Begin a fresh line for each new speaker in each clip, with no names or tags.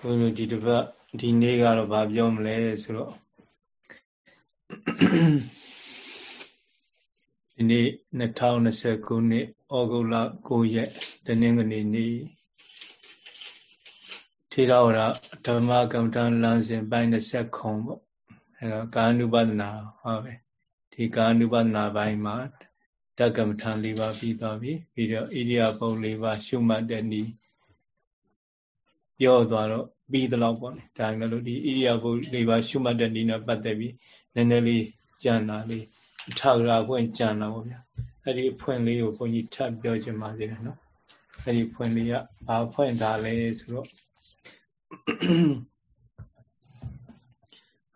ဘုန်းကြီးဒီတစ်ပတ်ဒီနေ့ကတော့ဗာပြောမလဲဆိုတော့ဒီနေ့2020ခုနှစ်ဩဂုတ်လ9ရက်တနင်္ဂနွေနေ့ထေရဝါဒဓမ္မကမ္မဋ္ဌာန်းလမ်းစဉ်ပိုင်း20ခုပေါ့အဲတော့ကာနုပဒနာဟောပဲဒီကာနုပဒနာပိုင်းမှာတက္ကမ္မဋ္ဌာန်း၄ပါးပြီးသွားပြီပြီးတော့ဣရိယာပုတ်၄ပါးရှုမှတ်တဲ့ဤ ပြောသွားတော့ပြီးသလောက်ပေါ့လေဒါမှမဟုတ်ဒီဣရိယာပု၄ပါးရှုမှတ်တဲ့ဤနဲ့ပတ်သက်ပြီးနည်းနည်းလေးကြံတာလေးအထာဂရာဖွင့်ကြံတာပေါ့ဗျာအဲ့ဒီဖွင့်လေးကိုဘုန်းကြီးထပ်ပြောချင်ပါသေးတယ်နော်အဲ့ဒီဖွင့်လေးကဘာဖွင့်တာလဲဆိုတော့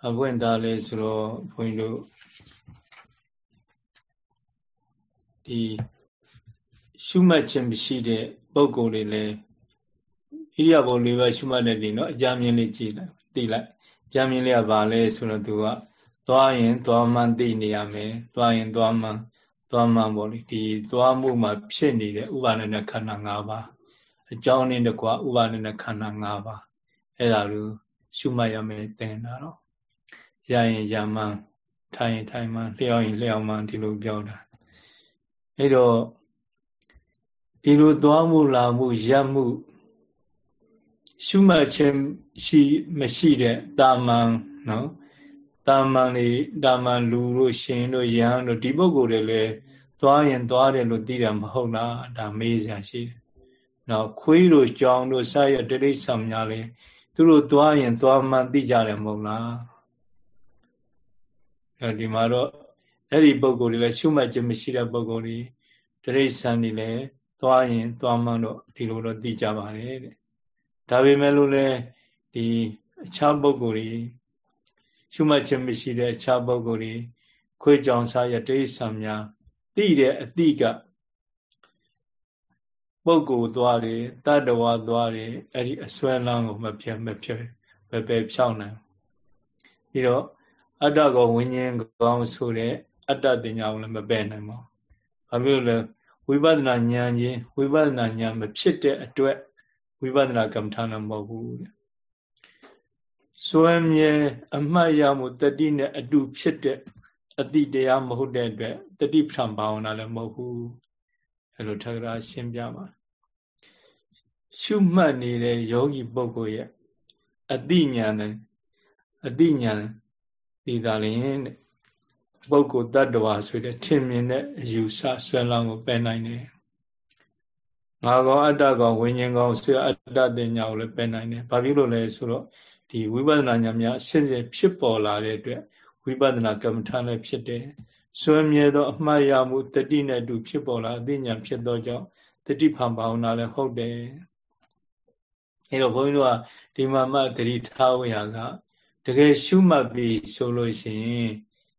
အဖွင့်တာလဲဆိုတော့ဘုန်းကြီးတို့ဒီရှုမှတ်ခြင်းမရှိတဲ့ပုံကိုယ်တွေလည်း ဣရိယာပုလေးပါးရှုမှတ်တဲ့ဒီနော်အကြမြင်လေးကြည့်လိုက်သိလိုက်ကြမြင်လေးကဘာလဲဆိုတော့သူကသွားရင်သွားမှန်သိနေရမယ်သွားရင်သွားမှန်သွားမှန်ပေါ့လေဒီသွားမှုမှာဖြစ်နေတဲ့ဥပါဒနာခန္ဓာ၅ပါးအကြောင်းနဲ့တကွာဥပါဒနာခန္ဓာ၅ပါးအဲ့ဒါလိုရှုမှတ်ရမယ်သင်တာတော့ရရင်ရမှန်ထိုင်ရင်ထိုင်မှန်လျှောက်ရင်လျှောက်မှန်ဒီလိုပြောတာအဲ့တော့ဒီလိုသွားမှုလာမှုရပ်မှု ရှုမှတ်ခြင်းရှိမရှိတဲ့တာမန်နော်တာမန်လေးတာမန်လူတို့ရှင်တို့ယဟန်တို့ဒီပုဂ္ဂိုလ်တွေလည်းသွားရင်သွားတယ်လို့သိတာမဟုတ်လားဒါမေးစရာရှိတယ်။နော်ခွေးတို့ကြောင်တို့စရတိရိစ္ဆာန်များလေသူတို့သွားရင်သွားမှန်သိကြတယ်မဟုတ်လား။အဲဒီမှာတော့အဲ့ဒီပုဂ္ဂိုလ်တွေလည်းရှုမှတ်ခြင်းမရှိတဲ့ပုဂ္ဂိုလ်တွေတိရိစ္ဆာန်တွေလည်းသွားရင်သွားမှန်တော့ဒီလိုတော့သိကြပါတယ်တဲ့။ ဒါပေမဲ့လို့လည်းဒီအခြားပုဂ္ဂိုလ်တွေရှုမှတ်ခြင်းမရှိတဲ့အခြားပုဂ္ဂိုလ်တွေခွေးကြောင်စားရတိဆံများသိတဲ့အတိကပုဂ္ဂိုလ်သွားတယ်တတ္တဝါသွားတယ်အဲ့ဒီအစွဲလန်းကိုမပြတ်မပြတ်မပဲဖြောင်းနိုင်ပြီးတော့အတ္တကောဝိညာဉ်ကောင်းဆိုတဲ့အတ္တတင်ညာကိုလည်းမပယ်နိုင်ပါဘူး။ဘာဖြစ်လို့လဲဝိပဿနာဉာဏ်ချင်းဝိပဿနာဉာဏ်မဖြစ်တဲ့အတွက် ဝိပဿနာကမ္မထာဏမဟုတ်ဘူးတဲ့စွဲမြဲအမှတ်ရမှုတတိနဲ့အတူဖြစ်တဲ့အတိတရားမဟုတ်တဲ့အတွက်တတိပဋ္ဌာန်ဘာဝနာလည်းမဟုတ်ဘူးအဲ့လိုထပ်ကြရှင်းပြပါရှုမှတ်နေတဲ့ယောဂီပုဂ္ဂိုလ်ရဲ့အတိညာနဲ့အတိညာဒီသာလျင်တဲ့ပုဂ္ဂိုလ်တ attva ဆိုတဲ့ထင်မြင်တဲ့အယူဆဆွဲလောင်းကိုပယ်နိုင်တယ် ငါကောင်အတ္တကောင်ဝိညာဉ်ကောင်ဆွေအတ္တတင်ညာကိုလည်းပယ်နိုင်တယ်ဘာဖြစ်လို့လဲဆိုတော့ဒီဝိပဿနာဉာဏ်များအစစ်စစ်ဖြစ်ပေါ်လာတဲ့အတွက်ဝိပဿနာကမ္မထာလည်းဖြစ်တယ်စွဲမြဲသောအမှားရမှုတတိနဲ့အတူဖြစ်ပေါ်လာအသိဉာဏ်ဖြစ်သောကြောင့်တတိဖန်ဘာဝနာလည်းဟုတ်တယ်အဲတော့ဘုန်းကြီးတို့ကဒီမှာမှတတိထားဝရကတကယ်ရှုမှတ်ပြီးဆိုလို့ရှိရင်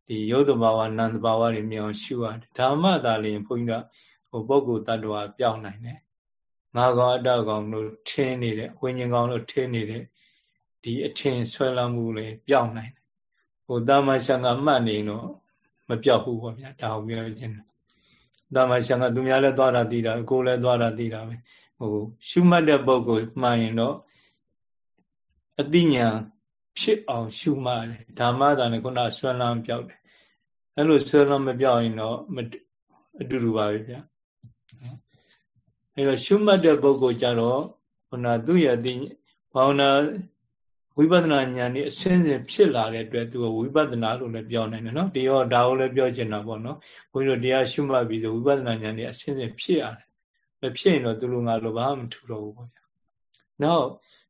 ဒီယုတ်တဘာဝနန္တဘာဝတွေမြောင်ရှုရတယ်ဓမ္မသာလျင်ဘုန်းကြီးကဟိုပုဂ္ဂိုလ်တ attva ပြောင်းနိုင်တယ် ငါကောင်အတ္တကောင်လို့ထင်းနေတဲ့ဝိညာဉ်ကောင်လို့ထင်းနေတဲ့ဒီအထင်ဆွဲလမ်းမှုလည်းပြောင်းနိုင်တယ်ဟိုတာမန်ရှံကမှတ်နေတော့မပြောက်ဘူးပေါ့ဗျာဒါကိုပြောခြင်းတာမန်ရှံကသူများလည်းသွားတာသိတာကိုယ်လည်းသွားတာသိတာပဲဟိုရှုမှတ်တဲ့ပုဂ္ဂိုလ်မှန်ရင်တော့အတိညာဖြစ်အောင်ရှုမှတ်တယ်ဓမ္မသာနဲ့ခုနဆွဲလမ်းပြောက်တယ်အဲ့လိုဆွဲလမ်းမပြောက်ရင်တော့အတူတူပါပဲဗျာ အဲ့တော့ရှုမှတ်တဲ့ပုဂ္ဂိုလ်ကြတော့ခုနသူ့ရဲ့အတိဘာဝနာဝိပဿနာဉာဏ်นี่အစင်းစင်ဖြစ်လာတဲ့အတွက်သူကဝိပဿနာလို့လည်းပြောနိုင်တယ်နော်ဒီရောဒါကိုလည်းပြောချင်တာပေါ့နော်ဘုန်းကြီးတို့တရားရှုမှတ်ပြီးဆိုဝိပဿနာဉာဏ်นี่အစင်းစင်ဖြစ်ရတယ်မဖြစ်ရင်တော့သူလိုငါလိုဘာမှမထူတော့ဘူးပေါ့ဗျာနောက်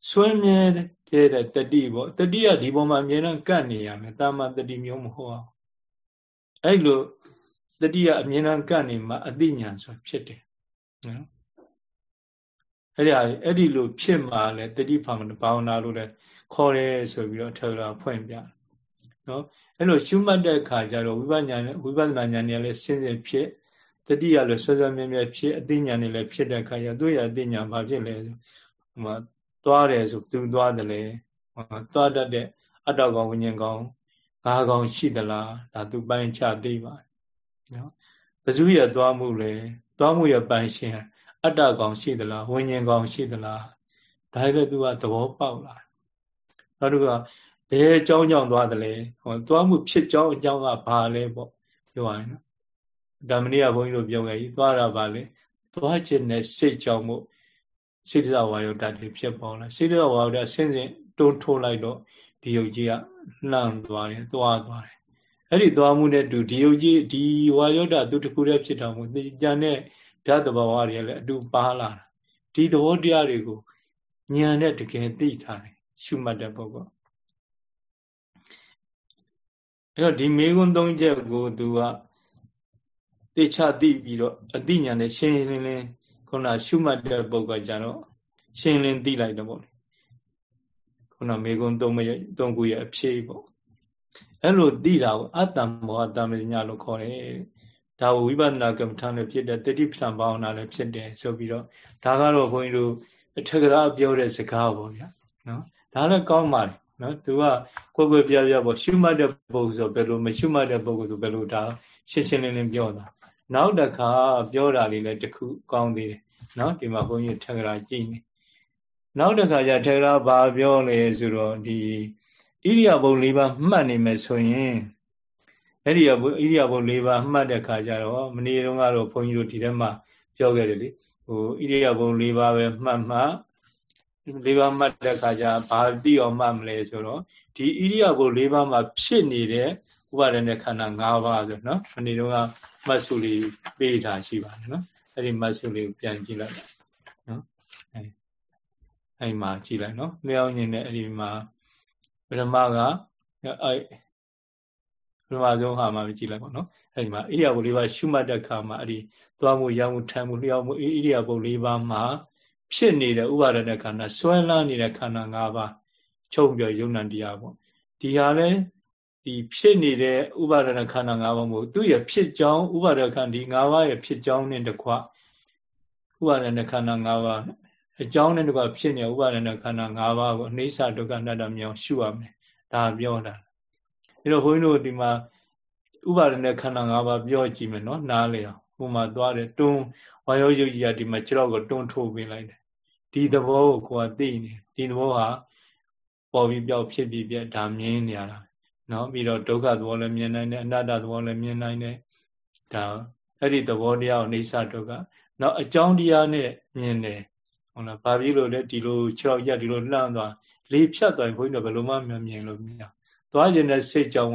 စွဲမြဲတဲ့တတိပေါ့တတိကဒီပေါ်မှာအမြဲတမ်းကတ်နေရမယ်တာမတတိမျိုးမဟုတ်အောင်အဲ့လိုတတိကအမြဲတမ်းကတ်နေမှအသိဉာဏ်ဆိုဖြစ်တယ်နော် အဲ့ဒါအဲ့ဒီလိုဖြစ်မှလည်းတတိဘာဝနာလို့လည်းခေါ်တယ်ဆိုပြီးတော့ထေရဖွင့်ပြနော်အဲ့လိုရှုမှတ်တဲ့အခါကျတော့ဝိပဿနာဝိပဿနာဉာဏ်နဲ့လည်းစဉ်စဉ်ဖြစ်တတိယလည်းဆွဲဆွဲမြဲမြဲဖြစ်အသိဉာဏ်နဲ့လည်းဖြစ်တဲ့အခါကျသူ့ရဲ့အသိဉာဏ်ဘာဖြစ်လဲဟိုမှာသွားတယ်ဆိုသူသွားတယ်လေသွားတတ်တဲ့အတ္တကောင်ဝိညာဉ်ကောင်ငါးကောင်ရှိသလားဒါသူပိုင်းချသိပါတယ်နော်ဘဇုရဲ့သွားမှုလေသွားမှုရဲ့ပိုင်ရှင် အတ္တကောင်ရှိသလားဝိညာဉ်ကောင်ရှိသလားဒါလည်းသူကသဘောပေါက်လာနောက်တစ်ခုကဘယ်အကြောင်းကြောင့်သွားတယ်လဲဟောသွားမှုဖြစ်ကြောင်းအကြောင်းကဘာလဲပေါ့ပြောရရင်နော်ဒါမနေ့ကဘုန်းကြီးတို့ပြောခဲ့ပြီသွားတာပါလေသွားခြင်းနဲ့စိတ်ကြောင့်မို့စိတ္တဝါယောဓာတ်တွေဖြစ်ပေါ်လာစိတ္တဝါယောဓာတ်ဆင်းဆင်းတွန်းထိုးလိုက်တော့ဒီယုတ်ကြီးကလှမ်းသွားတယ်သွားသွားတယ်အဲ့ဒီသွားမှုနဲ့တူဒီယုတ်ကြီးဒီဝါယောဓာတ်သူတခုတည်းဖြစ်တော်မူကြံတဲ့ ဓာတ်တဘာဝတွေလည်းအတူပါလာတာဒီသဘောတရားတွေကိုဉာဏ်နဲ့တကယ်သိထားတယ်ရှုမှတ်တဲ့ပုဂ္ဂိုလ်အဲ့တော့ဒီမေခွန်းသုံးချက်ကိုသူကတေချသိပြီးတော့အသိဉာဏ်နဲ့ရှင်းလင်းလင်းခုနရှုမှတ်တဲ့ပုဂ္ဂိုလ်ကြတော့ရှင်းလင်းသိလိုက်တော့ပေါ့လေခုနမေခွန်းသုံးမရသုံးခုရဲ့အဖြေပေါ့အဲ့လိုသိတာကိုအတ္တမောအတ္တမညာလို့ခေါ်တယ် ဒါဝိပဿနာကမ္မထာနဲ့ဖြစ်တဲ့တတိပဋ္ဌာန်ဘာဝနာလည်းဖြစ်တယ်ဆိုပြီးတော့ဒါကတော့ဘုန်းကြီးတို့အထက်ကရာပြောတဲ့စကားပေါ့ဗျာနော်ဒါလည်းကောင်းပါတယ်နော်သူကကိုယ်ကိုယ်ပြပြပေါ့ရှုမှတ်တဲ့ပုဂ္ဂိုလ်ဆိုဘယ်လိုမရှုမှတ်တဲ့ပုဂ္ဂိုလ်ဆိုဘယ်လိုဒါရှင်းရှင်းလင်းလင်းပြောတာနောက်တစ်ခါပြောတာလေးလည်းတခုကောင်းသေးတယ်နော်ဒီမှာဘုန်းကြီးထက်ကရာကြည့်နေနောက်တစ်ခါကျထက်ကရာဘာပြောလဲဆိုတော့ဒီဣရိယာပု၄ပါးမှတ်နေမယ်ဆိုရင် အဲ့ဒီဣရိယာပု၄ပါးမှတ်တဲ့ခါကျတော့မနေ့တုန်းကတော့ဘုန်းကြီးတို့ဒီထဲမှာပြောခဲ့တယ်လေဟိုဣရိယာပု၄ပါးပဲမှတ်မှ၄ပါးမှတ်တဲ့ခါကျဘာသိအောင်မှတ်မလဲဆိုတော့ဒီဣရိယာပု၄ပါးမှာဖြစ်နေတဲ့ဥပါဒณะခန္ဓာ၅ပါးဆိုနော်မနေ့တုန်းကမှတ်စုလေးပေးထားရှိပါတယ်နော်အဲ့ဒီမှတ်စုလေးကိုပြန်ကြည့်လိုက်နော်အဲအဲ့မှာကြည့်လိုက်နော်လျှောင်းညင်တဲ့အဲ့ဒီမှာပထမကအဲ ပထမဆုံးဟာမှကြည့်လိုက်ပေါ့နော်အဲဒီမှာဣရိယာပုလေးပါရှုမှတ်တဲ့အခါမှာအဲ့ဒီသွားမှုရောက်မှုထိုင်မှုလျှောက်မှုဣရိယာပုလေးပါမှာဖြစ်နေတဲ့ဥပါဒနာခန္ဓာဆွဲလန်းနေတဲ့ခန္ဓာ၅ပါးချုပ်ပြီးယုံနံတရားပေါ့ဒီဟာလဲဒီဖြစ်နေတဲ့ဥပါဒနာခန္ဓာ၅ပါးမို့သူ့ရဲ့ဖြစ်ကြောင်းဥပါဒခန္ဓာဒီ၅ပါးရဲ့ဖြစ်ကြောင်းနဲ့တကွဥပါဒနာခန္ဓာ၅ပါးအကြောင်းနဲ့တကွဖြစ်နေဥပါဒနာခန္ဓာ၅ပါးကိုအနေစာဒုက္ခအနတ္တမြောင်ရှုရမယ်ဒါပြောတာ အဲတော့ဘုန်းကြီးတို့ဒီမှာဥပါဒณะခန္ဓာ၅ပါးပြောကြည့်မယ်နော်နားလေအောင်ဟိုမှာသွားတယ်တွန်းဝါယောယုတ်ကြီးကဒီမှာခြေတော့ကိုတွန်းထိုးပေးလိုက်တယ်ဒီသဘောကိုကိုယ်ကသိနေဒီသဘောဟာပေါ်ပြီးပြောက်ဖြစ်ပြီးပြဒါမြင်နေရတာနော်ပြီးတော့ဒုက္ခသဘောလည်းမြင်နိုင်တယ်အနတ္တသဘောလည်းမြင်နိုင်တယ်ဒါအဲ့ဒီသဘောတရားကိုအိဋ္ဌဒုက္ခနောက်အကြောင်းတရားနဲ့မြင်တယ်ဟုတ်လားဘာဖြစ်လို့လဲဒီလိုခြေောက်ရက်ဒီလိုလှမ်းသွားလေဖြတ်သွားရင်ဘုန်းကြီးတို့ဘယ်လိုမှမမြင်လို့မရ သွားခြင်းတဲ့စိတ်ကြောင့်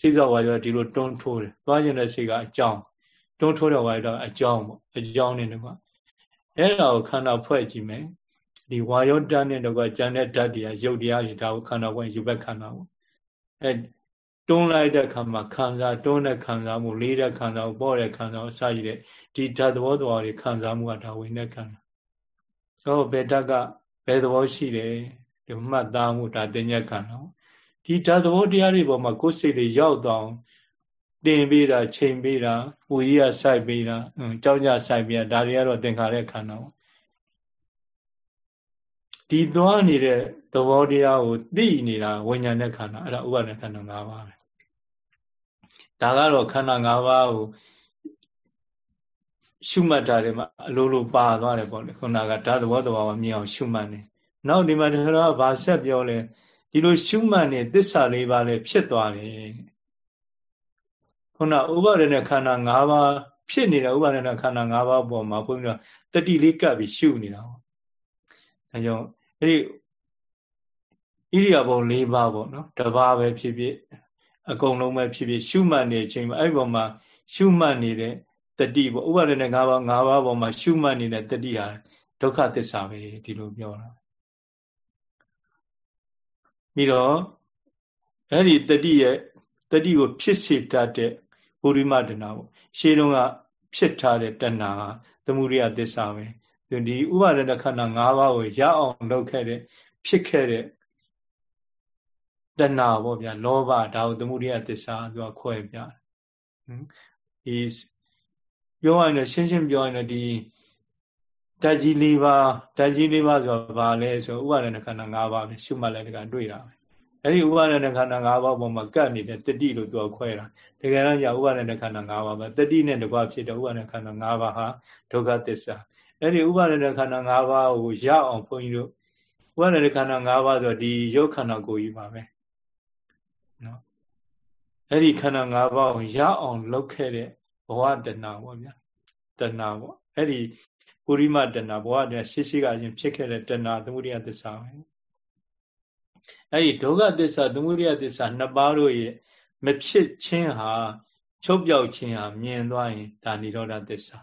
စိတ်စောဝါရောဒီလိုတွန်းထိုးတယ်သွားခြင်းတဲ့စိတ်ကအကြောင်းတွန်းထိုးတဲ့ဝါရောအကြောင်းပေါ့အကြောင်းနဲ့တကွအဲ့ဒါကိုခန္ဓာဖွဲ့ကြည့်မယ်ဒီဝါယောတန်းနဲ့တကွကြံတဲ့ဓာတ်တရားရုပ်တရားတွေဒါကိုခန္ဓာဖွဲ့ယူဘက်ခန္ဓာပေါ့အဲတွန်းလိုက်တဲ့ခါမှာခံစားတွန်းတဲ့ခံစားမှုလေးတဲ့ခံစားမှုပေါ့တဲ့ခံစားမှုအစရှိတဲ့ဒီဓာတ်သဘောတော်တွေခံစားမှုကဒါဝင်တဲ့ခန္ဓာဆိုတော့ဘယ်ဓာတ်ကဘယ်သဘောရှိတယ်ဒီမှတ်သားမှုဒါတင်ညက်ခံတော့ ဒီဓာတ်သဘောတရားတွေပေါ်မှာကိုယ်စိတ်တွေရောက်တော့တင်ပေးတာချိန်ပေးတာပူကြီးကစိုက်ပေးတာကြောက်ကြစိုက်ပေးတာဒါတွေကတော့သင်္ခါရခန္ဓာပေါ့ဒီသွားနေတဲ့သဘောတရားကိုသိနေတာဝိညာဉ်နဲ့ခန္ဓာအဲ့ဒါဥပါဒณะခန္ဓာ၅ပါးပဲဒါကတော့ခန္ဓာ၅ပါးကိုရှုမှတ်တာတွေမှာအလိုလိုပါသွားတယ်ပေါ့လေခုနကဓာတ်သဘောတဘာဝမြင်အောင်ရှုမှတ်နေနောက်ဒီမှာတရားကဘာဆက်ပြောလဲ ဒီလိုရှုမှတ်နေသစ္စာလေးပါးလည်းဖြစ်သွားတယ်ခုနဥပါဒณะခန္ဓာ၅ပါးဖြစ်နေတဲ့ဥပါဒณะခန္ဓာ၅ပါးပေါ်မှာဘုန်းကြီးကတတိလေးကပ်ပြီးရှုနေတာပေါ့အဲကြောင့်အဲ့ဒီဣရိယာပုံ၄ပါးပေါ့နော်တပါးပဲဖြစ်ဖြစ်အကုန်လုံးပဲဖြစ်ဖြစ်ရှုမှတ်နေခြင်းမှာအဲ့ဒီပေါ်မှာရှုမှတ်နေတဲ့တတိပေါ့ဥပါဒณะ၅ပါး၅ပါးပေါ်မှာရှုမှတ်နေတဲ့တတိဟာဒုက္ခသစ္စာပဲဒီလိုပြောတာ ပြီးတော့အဲ့ဒီတတိရဲ့တတိကိုဖြစ်စေတတ်တဲ့ပုရိမတဏပေါ့ရှေးတုန်းကဖြစ်ထားတဲ့တဏဟာသမုဒိယသစ္စာပဲဒီဥပါဒณะခန္ဓာ၅ပါးကိုရအောင်လုပ်ခဲ့တဲ့ဖြစ်ခဲ့တဲ့တဏှာပေါ့ဗျာလောဘဒါကိုသမုဒိယသစ္စာသူကခွဲပြတယ်ဒီပြောရရင်ရှင်းရှင်းပြောရင်ဒီ ဓာတ်ကြီး၄ပါးဓာတ်ကြီး၄ပါးဆိုတာဘာလဲဆိုဥပါဒနာခန္ဓာ၅ပါးပဲရှုမှတ်လိုက်တကတွေ့တာပဲအဲ့ဒီဥပါဒနာခန္ဓာ၅ပါးပေါ်မှာကပ်နေတဲ့တတိလို့သူကခွဲတာတကယ်တော့ညဥပါဒနာခန္ဓာ၅ပါးပဲတတိနဲ့တကွဖြစ်တဲ့ဥပါဒနာခန္ဓာ၅ပါးဟာဒုက္ခသစ္စာအဲ့ဒီဥပါဒနာခန္ဓာ၅ပါးကိုရအောင်ဘုန်းကြီးတို့ဥပါဒနာခန္ဓာ၅ပါးဆိုဒီရုပ်ခန္ဓာကိုယ်ကြီးပါပဲနော်အဲ့ဒီခန္ဓာ၅ပါးကိုရအောင်လုပ်ခဲ့တဲ့ဘဝတဏ္ဍာပေါ့ဗျာတဏ္ဍာပေါ့အဲ့ဒီ ပုရိမတဏဘဝတဏရှိရှိကချင်းဖြစ်ခဲ့တဲ့တဏသမုဒိယသစ္စာပဲအဲ့ဒီဒုက္ခသစ္စာသမုဒိယသစ္စာနှစ်ပါးတို့ရဲ့မဖြစ်ခြင်းဟာချုပ်ပြောက်ခြင်းဟာမြင်သွားရင်ဒါនិရောဓသစ္စာ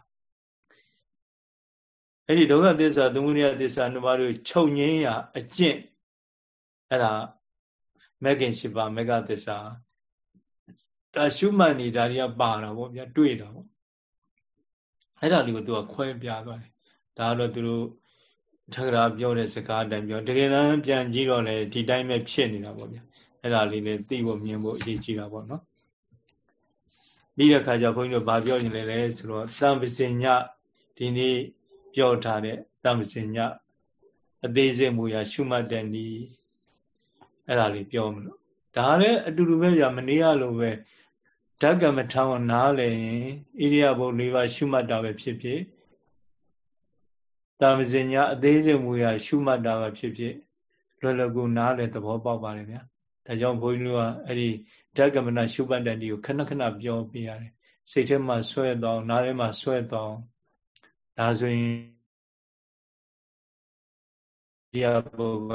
အဲ့ဒီဒုက္ခသစ္စာသမုဒိယသစ္စာနှစ်ပါးတို့ချုပ်ငင်းရာအကျင့်အဲ့ဒါမဂ္ဂင်ရှိပါမဂ္ဂသစ္စာဒါရှုမှတ်နေဒါတွေကပါတာပေါ့ဗျာတွေ့တာပေါ့အဲ့ဒါလေးကိုသူကခွဲပြသွားတယ် ဒါကတော့သူတို့ထက္ကရာပြောတဲ့စကားအတိုင်းပြောတကယ်တမ်းပြန်ကြည့်တော့လေဒီတိုင်းပဲဖြစ်နေတာပေါ့ဗျာအဲ့ဒါလေးလည်းသိဖို့မြင်ဖို့အရေးကြီးတာပေါ့နော်ပြီးတဲ့ခါကျဘုန်းကြီးတို့ဗာပြောနေလဲလဲဆိုတော့တံပစင်ညဒီနေ့ပြောထားတဲ့တံပစင်ညအသေးစိတ်မူရာရှုမှတ်တဲ့ဤအဲ့ဒါလေးပြောမလို့ဒါလည်းအတူတူပဲကြာမနေရလို့ပဲဓကမထံကိုနားလည်ရင်ဣရိယာပုတ်၄ပါးရှုမှတ်တာပဲဖြစ်ဖြစ် တာမစင်ညာအသေးစိတ်မူရာရှုမှတ်တာပဲဖြစ်ဖြစ်လွယ်လွယ်ကူနားလည်သဘောပေါက်ပါတယ်ဗျာဒါကြောင့်ဘုန်းကြီးတို့ကအဲ့ဒီဓကမနာရှုမှတ်တဲ့ဒီကိုခဏခဏပြောပြရတယ်စိတ်ထဲမှာဆွဲတော့နားထဲမှာဆွဲတော့ဒါဆိုရင်ဒီအဘောက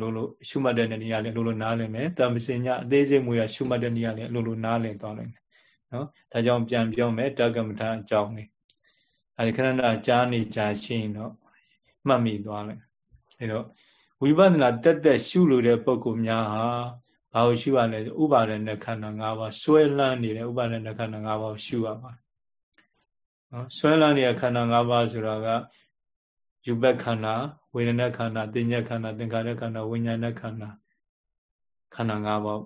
လို့လို့ရှုမှတ်တဲ့နေရာလေးလို့လို့နားလည်မယ်တာမစင်ညာအသေးစိတ်မူရာရှုမှတ်တဲ့နေရာလေးလို့လို့နားလည်သွားလိမ့်မယ်နော်ဒါကြောင့်ပြန်ပြောမယ်တက္ကမထအကြောင်းလေးအဲဒီခဏခဏကြားနေကြရှင်းတော့ မှတ်မိသွားတယ်အဲတော့ဝိပဿနာတက်တက်ရှုလို့တဲ့ပုံကူများဟာဘာလို့ရှုရလဲဥပါဒณะခန္ဓာ၅ပါးဆွဲလန်းနေတဲ့ဥပါဒณะခန္ဓာ၅ပါးရှုရပါနော်ဆွဲလန်းနေတဲ့ခန္ဓာ၅ပါးဆိုတာကယူဘက်ခန္ဓာဝေဒနာခန္ဓာတင်ညက်ခန္ဓာသင်္ခါရခန္ဓာဝိညာဏခန္ဓာခန္ဓာ၅ပါး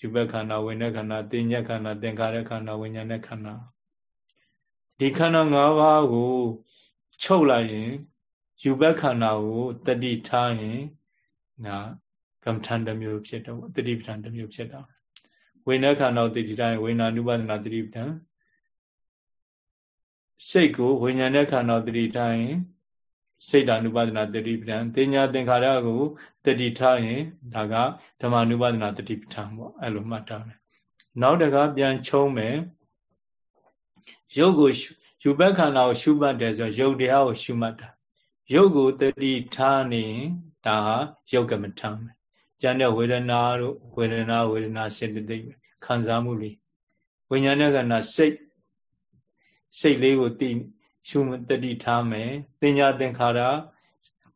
ယူဘက်ခန္ဓာဝိညာဉ်ခန္ဓာတင်ညက်ခန္ဓာသင်္ခါရခန္ဓာဝိညာဉ်နဲ့ခန္ဓာဒီခန္ဓာ၅ပါးကိုချုပ်လိုက်ရင် ယူဘက်ခန္ဓာကိုတတိထားရင်နာကမ္မထန်တစ်မျိုးဖြစ်တော့တတိပဋ္ဌာန်တစ်မျိုးဖြစ်တော့ဝိညာဉ်ခန္ဓာကိုတတိထားရင်ဝိညာဉ် ानु ပဒနာတတိပဋ္ဌာန်စိတ်ကိုဝိညာဉ်နဲ့ခန္ဓာကိုတတိထားရင်စိတ်ဓာနုပါဒနာတတိပဋ္ဌာန်တင်ညာသင်္ခါရကိုတတိထားရင်ဒါကဓမ္မနုပါဒနာတတိပဋ္ဌာန်ပေါ့အဲ့လိုမှတ်ထားမယ်နောက်တကပြန်ချုံးမယ်ရုပ်ကိုယူဘက်ခန္ဓာကိုရှုမှတ်တယ်ဆိုရုပ်တရားကိုရှုမှတ်တာ ရုပ်ကိုတတိထားနေဒါဟာယုတ်ကမထမ်းပဲကျန်တဲ့ဝေဒနာတို့ဝေဒနာဝေဒနာစေတသိက်ခံစားမှုလေးဝိညာဉ်နဲ့ခန္ဓာစိတ်စိတ်လေးကိုသိရှုတတိထားမယ်တင်ညာသင်္ခါရ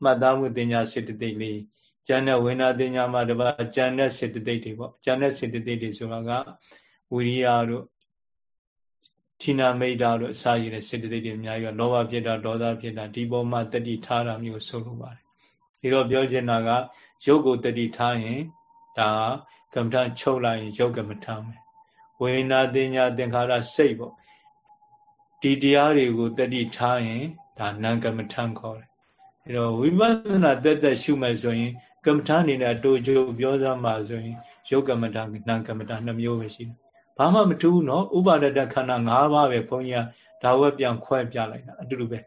မှတ်သားမှုတင်ညာစေတသိက်လေးကျန်တဲ့ဝိညာတင်ညာမှာတပါကျန်တဲ့စေတသိက်တွေပေါ့ကျန်တဲ့စေတသိက်တွေဆိုတာကဝိရိယတို့ ဌိနာမိတ်တာတို့အစာရည်တဲ့စေတသိက်တွေအများကြီးလောဘဖြစ်တာဒေါသဖြစ်တာဒီပေါ်မှာတတိထားတာမျိုးဆိုလိုပါတယ်ဒီတော့ပြောချင်တာကရုပ်ကိုတတိထားရင်ဒါကမ္မထချုပ်လိုက်ရင်ရုပ်ကမ္မထမယ်ဝိညာတင်ညာသင်္ခါရစိတ်ပေါ့ဒီတရားတွေကိုတတိထားရင်ဒါနံကမ္မထံခေါ်တယ်အဲတော့ဝိပဿနာတက်တက်ရှုမယ်ဆိုရင်ကမ္မထံအနေနဲ့တိုးကြိုပြောစမ်းပါဆိုရင်ယုတ်ကမ္မထံနံကမ္မထံနှမျိုးပဲရှိတယ် ဘာမှမထူးဘူးနော်ဥပါဒတခန္ဓာ၅ပါးပဲဘုန်းကြီးကဒါဝက်ပြန်ခွဲပြလိုက်တာအတူတူပဲ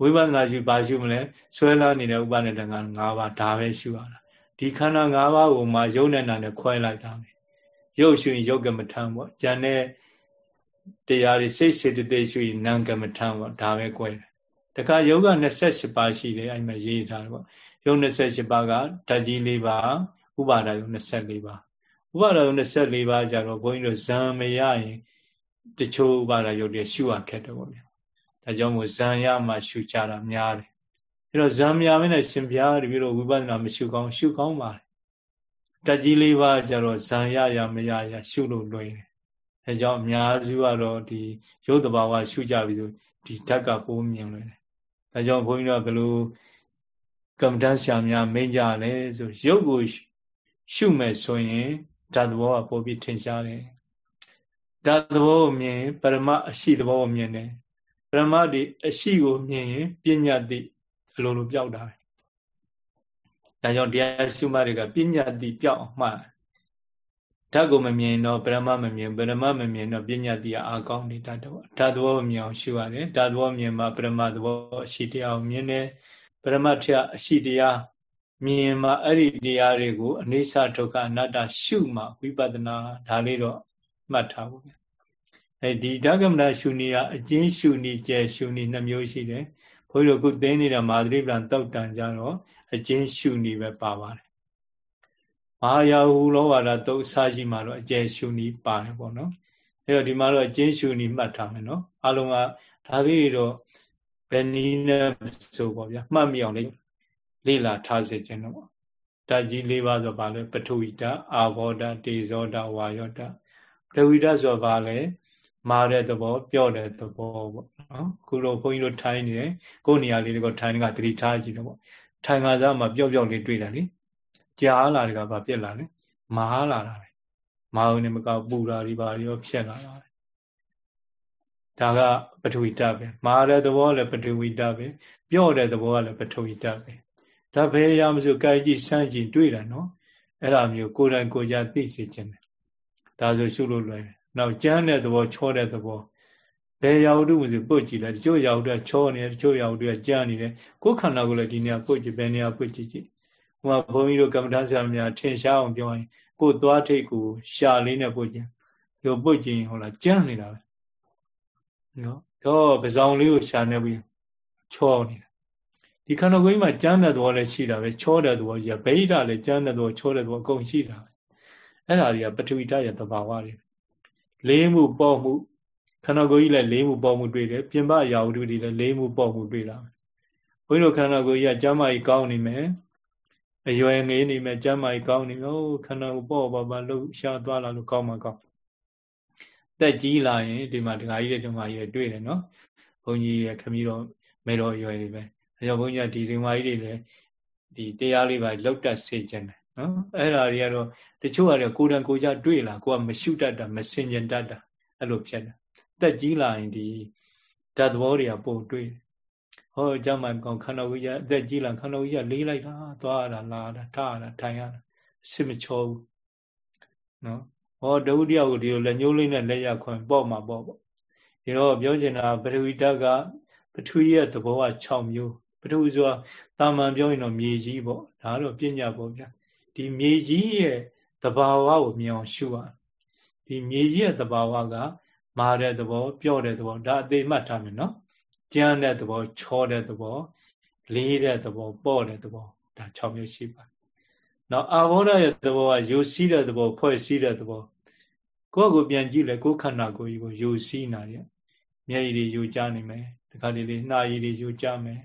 ဝိပဿနာရှုပါရှုမလဲဆွဲလာနေတဲ့ဥပါဒတခန္ဓာ၅ပါးဒါပဲရှုရတာဒီခန္ဓာ၅ပါးကိုမှယုတ်နဲ့နာနဲ့ခွဲလိုက်တာပဲယုတ်ရှုရင်ယုတ်ကမ္မထံပေါ့ဉာဏ်နဲ့တရားတွေစိတ်စေတသိက်ရှိရင်နာကမ္မထံပေါ့ဒါပဲ꿰တယ်တခါယောဂ28ပါးရှိတယ်အဲ့မှာရေးထားတယ်ပေါ့ယုံ28ပါးကဓာတ်ကြီး၄ပါးဥပါဒယုံ24ပါး ဥပါဒယုံ24ပါးကြတော့ဘုန်းကြီးတို့ဇံမရရင်တချို့ဥပါဒယုတ်တွေရှုရခက်တယ်ပေါ့ဗျာဒါကြောင့်မို့ဇံရမှရှုကြတာများတယ်အဲ့တော့ဇံမြမင်းနဲ့ရှင်ဘုရားတပည့်တော်ဝိပဿနာမရှုကောင်းရှုကောင်းပါတယ်ဓာတ်ကြီး၄ပါးကြတော့ဇံရရမရရရှုလို့လွယ်တယ်အဲကြောင့်အများစုကတော့ဒီရုပ်တဘာဝရှုကြပြီဆိုဒီဓာတ်ကပိုးမြင်လို့တယ်ဒါကြောင့်ဘုန်းကြီးတို့ကဘယ်လိုကမ္မဋ္ဌာန်းဆရာများမိန့်ကြလဲဆိုရုပ်ကိုရှုမယ်ဆိုရင် ဓာတ်သဘောကပိုပြီးထင်ရှားတယ်ဓာတ်သဘောကိုမြင်ပရမအရှိသဘောကိုမြင်တယ်ပရမဒီအရှိကိုမြင်ရင်ပညာတိအလိုလိုပြောက်တာပဲဒါကြောင့်တရားရှုမှတ်တွေကပညာတိပြောက်အောင်မှတ်ဓာတ်ကိုမမြင်တော့ပရမမမြင်ပရမမမြင်တော့ပညာတိအာကောင်းနေတာတော့ဓာတ်သဘောမြင်အောင်ရှုရတယ်ဓာတ်သဘောမြင်မှပရမသဘောရှိတရားကိုမြင်တယ်ပရမတ်ထအရှိတရား မြင်မှအဲ့ဒီတရားတွေကိုအနေဆဒုက္ခအနတ္တရှုမှဝိပဿနာဒါလေးတော့မှတ်ထားဖို့အဲဒီဓကမဏရှုနည်းကအကျဉ်းရှုနည်းကျဲရှုနည်းနှမျိုးရှိတယ်ဘုန်းကြီးတို့ခုသိနေတာမာသရိပ္ပံတောက်တန်ကြတော့အကျဉ်းရှုနည်းပဲပါပါတယ်မဟာယာဟုလောဝါဒသုတ်အစရှိမှတော့အကျဉ်းရှုနည်းပါတယ်ပေါ့နော်အဲ့တော့ဒီမှာတော့အကျဉ်းရှုနည်းမှတ်ထားမယ်နော်အလုံးကဒါလေးတွေတော့ဘယ်နည်းနဲ့ဆိုပေါ့ဗျာမှတ်မိအောင်လေ လေ့လာထားစေခြင်းတော့ဓာတ်ကြီး၄ပါးဆိုပါလဲပထဝီဓာတ်အာဘောဓာတ်တေဇောဓာတ်ဝါယောဓာတ်ပထဝီဓာတ်ဆိုပါလဲမာတဲ့သဘောပြော့တဲ့သဘောပေါ့နော်ခုတော့ဘုန်းကြီးတို့ထိုင်းနေတယ်ကိုယ်နေရာလေးတွေကထိုင်းကသတိထားကြည့်တော့ပေါ့ထိုင်ကစားမှာပျော့ပျော့လေးတွေ့တယ်လေကြားလာတွေကဘာပြက်လာလဲမာလာတာလေမာုံနဲ့မကောက်ပူတာဒီပါရောဖြစ်လာတာဒါကပထဝီဓာတ်ပဲမာတဲ့သဘောလည်းပထဝီဓာတ်ပဲပြော့တဲ့သဘောကလည်းပထဝီဓာတ်ပဲ ဒါဘယ်ရမစို့ကြိုက်ကြည့်စမ်းကြည့်တွေ့တယ်နော်အဲ့ဒါမျိုးကိုယ်တိုင်ကိုယ်ကြသိစေခြင်းတယ်ဒါဆိုရှုလို့လွယ်တယ်နောက်ကြမ်းတဲ့သဘောချောတဲ့သဘောဘယ်ရာဟုတုမဆိုပုတ်ကြည့်လိုက်တချို့ရာဟုတုကချောနေတယ်တချို့ရာဟုတုကကြမ်းနေတယ်ကိုယ်ခန္ဓာကိုယ်လည်းဒီနေရာပုတ်ကြည့်ဘယ်နေရာပုတ်ကြည့်ကြည့်ဟိုမှာဘုန်းကြီးတို့ကမ္မဋ္ဌာန်းဆရာများထင်ရှားအောင်ပြောရင်ကိုယ်သွားထိတ်ကိုရှာလေးနဲ့ပုတ်ကြည့်ဒီပုတ်ကြည့်ဟုတ်လားကြမ်းနေတာပဲနော်တော့ပဇောင်လေးကိုရှာနေပြီးချောနေတာ ဒီခန္ဓာကိုယ်ကြီးမှာကြမ်းတဲ့သဘောလည်းရှိတာပဲချောတဲ့သဘောကြီးဗိဓာလည်းကြမ်းတဲ့သဘောချောတဲ့သဘောအကုန်ရှိတာပဲအဲ့ဒါတွေကပထဝီဓာတ်ရဲ့သဘာဝတွေလေးမှုပေါ့မှုခန္ဓာကိုယ်ကြီးလည်းလေးမှုပေါ့မှုတွေ့တယ်ပြင်ပရာဟုတွေလည်းလေးမှုပေါ့မှုတွေ့တာဘုန်းကြီးတို့ခန္ဓာကိုယ်ကြီးကကျမ်းမာကြီးကောင်းနေမယ်အရွယ်ငေးနေမယ်ကျမ်းမာကြီးကောင်းနေမယ်ဟိုခန္ဓာကိုယ်ပေါ့ပါပါလှုပ်ရှားသွားလာလို့ကောင်းမှာကောင်းတက်ကြီးလာရင်ဒီမှာဒကာကြီးတွေဒကာကြီးတွေတွေ့တယ်နော်ဘုန်းကြီးရဲ့ခမီးတော်မေတော်ရွယ်တွေပဲ အဲကြောင့်ဘုန်းကြီးကဒီဒကာကြီးတွေလည်းဒီတရားလေးပါလောက်တတ်စေခြင်းတယ်နော်အဲ့ဒါတွေကတော့တချို့ကတော့ကိုယ်တန်ကိုယ်ကြတွေ့လာကိုကမရှုတတ်တာမစင်ကြင်တတ်တာအဲ့လိုဖြစ်တယ်တက်ကြီးလာရင်ဒီဓာတ်သဘောတွေကပုံတွေ့ဟောကြမ်းမှကောင်းခန္ဓာကိုယ်ကြီးအသက်ကြီးလာခန္ဓာကိုယ်ကြီးလေးလိုက်တာသွားရတာလာတာထားရတာထိုင်ရတာအစ်မချောဘူးနော်ဟောဒုတိယကိုဒီလိုလက်ညှိုးလေးနဲ့လက်ရခွင်ပေါ့မှာပေါ့ပေါ့ဒီတော့ပြောချင်တာပထဝီဓာတ်ကပထဝီရဲ့သဘောက6မျိုး ပထဝီဆိုတာတာမန်ပြောရင်တော့မြေကြီးပေါ့ဒါတော့ပညာပေါ့ဗျာဒီမြေကြီးရဲ့သဘာဝကိုမြင်အောင်ရှုရဒီမြေကြီးရဲ့သဘာဝကမာတဲ့သဘောပြော့တဲ့သဘောဒါအသေးမှတ်ထားမယ်နော်ကြမ်းတဲ့သဘောချောတဲ့သဘောလေးတဲ့သဘောပေါ့တဲ့သဘောဒါ6မျိုးရှိပါတယ်နောက်အာဘောဓရဲ့သဘောကယူစည်းတဲ့သဘောဖွဲ့စည်းတဲ့သဘောကိုယ့်ကိုပြန်ကြည့်လေကိုယ်ခန္ဓာကိုယ်ကြီးကိုယူစည်းနာရဲ့မျက်ရည်တွေယူကြနေမယ်တခါတလေနှာရည်တွေယူကြမယ်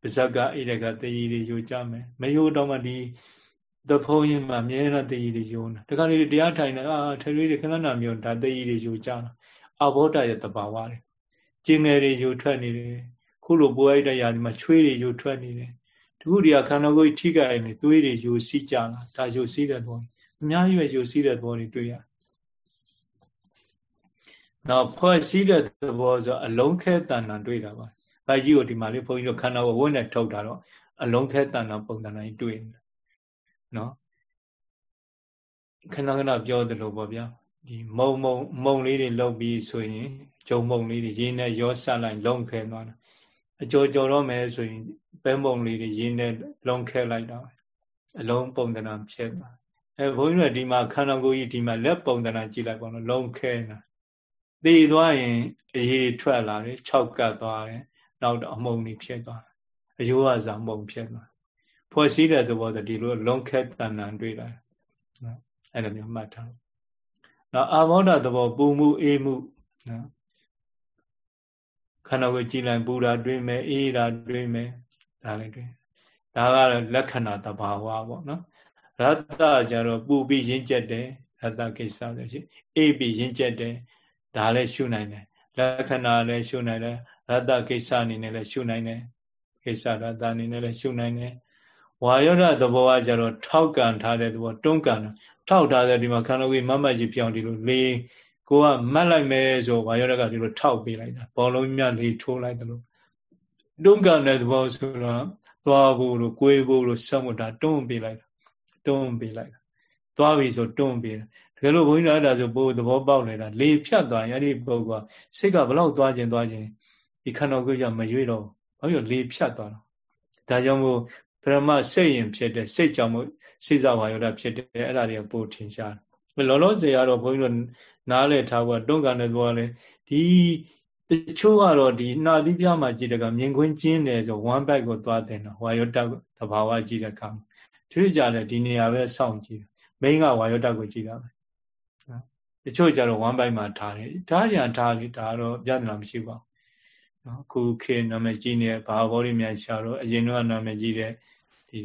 ပါဇက်ကအိရကတည်ရည်တွေယူကြမယ်မယိုးတော့မှဒီသဖုံးရင်မှာအမြဲတမ်းတည်ရည်တွေယူနေတခါတလေတရားထိုင်နေအာထရီတွေခဏနာမျိုးဒါတည်ရည်တွေယူကြတာအာဘောဓရဲ့တဘာဝတွေကျင်ငယ်တွေယူထွက်နေတယ်ခုလိုပိုးရိုက်တဲ့ຢာဒီမှာချွေးတွေယူထွက်နေတယ်တခုတည်းကခန္ဓာကိုယ်ထိကြရင်သွေးတွေယူစီးကြလာဒါယူစီးတဲ့သဘောအများကြီးပဲယူစီးတဲ့သဘောတွေတွေ့ရနောက်ဖွဲ့စည်းတဲ့သဘောဆိုအလုံးခဲတဏ္ဍာတွေ့တာပါ။ ဘာကြီးကိုဒီမှာလေးဘုန်းကြီးတို့ခန္ဓာကိုဝတ်နဲ့ထုတ်တာတော့အလုံးခဲတဏ္ဍာပုံသဏ္ဍာန်ကြီးတွေ့နေနော်ခဏခဏပြောသလိုပေါ့ဗျာဒီမုံမုံမုံလေးတွေလောက်ပြီးဆိုရင်ဂျုံမုံလေးတွေရင်းနဲ့ရောဆက်လိုက်လုံးခဲသွားတာအကျော်ကျော်တော့မယ်ဆိုရင်ပဲမုံလေးတွေရင်းနဲ့လုံးခဲလိုက်တာအလုံးပုံသဏ္ဍာန်ဖြစ်သွားအဲဘုန်းကြီးတို့ဒီမှာခန္ဓာကိုယ်ကြီးဒီမှာလက်ပုံသဏ္ဍာန်ကြည့်လိုက်ပါတော့လုံးခဲနေတာသေသွားရင်အရေးထွက်လာတယ်၆ကတ်သွားတယ် နောက်တော့အမုံတွေဖြစ်သွားတယ်အယိုးအစာမုံဖြစ်သွားဖွဲ့စည်းတဲ့သဘောတည်းဒီလိုလုံးခဲတဏ္ဍာန်တွေ့လာနော်အဲ့လိုမျိုးမှတ်ထားနောက်အာမောဒသဘောပူမှုအေးမှုနော်ခန္ဓာကိုယ်ကြည်လိုက်ပူတာတွေ့မယ်အေးတာတွေ့မယ်ဒါလည်းတွေ့ဒါကတော့လက္ခဏာတဘာဝပေါ့နော်ရတ္တကြတော့ပူပြီးရင်းကျက်တယ်ရတ္တကိစ္စဆိုရှိအေးပြီးရင်းကျက်တယ်ဒါလည်းရှုနိုင်တယ်လက္ခဏာလည်းရှုနိုင်တယ် ရတ္တကိစ္စအနေနဲ့လည်းရှုနိုင်တယ်ကိစ္စရတ္တအနေနဲ့လည်းရှုနိုင်တယ်ဝါယောဓသဘောကကြတော့ထောက်ကန်ထားတဲ့သဘောတွန်းကန်ထောက်ထားတဲ့ဒီမှာခန္ဓာကိုယ်မမတ်ကြီးပြောင်းဒီလိုလေးကိုကမတ်လိုက်မယ်ဆိုဝါယောဓကဒီလိုထောက်ပေးလိုက်တာဘောလုံးမြတ်လေးထိုးလိုက်တယ်လို့တွန်းကန်တဲ့သဘောဆိုတော့သွားဖို့လို့ကိုယ်ဖို့လို့ဆက်မတာတွန်းပေးလိုက်တာတွန်းပေးလိုက်တာသွားပြီဆိုတွန်းပေးတယ်တကယ်လို့ဘုန်းကြီးတို့အဲ့ဒါဆိုပို့သဘောပေါက်နေတာလေဖြတ်သွားရင်အဲ့ဒီပုဂ္ဂိုလ်ကစိတ်ကဘလောက်သွားခြင်းသွားခြင်း ဒီခန္ဓာကိုယ်ကမရွေ့တော့ဘာလို့လေဖြတ်သွားတော့ဒါကြောင့်မို့ပရမစိတ်ရင်ဖြစ်တဲ့စိတ်ကြောင့်မို့စိတ်ဇဝါယောဒဖြစ်တဲ့အဲ့ဒါတွေကပို့ထင်ရှားတယ်လောလောဆယ်ကတော့ဘုန်းကြီးတို့နားလည်ထားဖို့တွန်းကန်တဲ့ဘောကလည်းဒီတချို့ကတော့ဒီနှာသီးပြမှာကြည့်တဲ့ကမြင်ကွင်းကျင်းတယ်ဆို one back ကိုသွားတယ်နော်ဝါယောတသဘာဝကြည့်တဲ့အခါမှာသူကြလည်းဒီနေရာပဲစောင့်ကြည့်မိန်းကဝါယောတကိုကြည့်တာပဲနော်တချို့ကြတော့ one back မှာထားတယ်ဒါကြံထားလေဒါတော့ပြဿနာမရှိပါဘူး နော်ခုခေနာမည်ကြီးနေတဲ့ဘာဘောရိမြန်ရှာတော့အရင်ကနာမည်ကြီးတဲ့ဒီ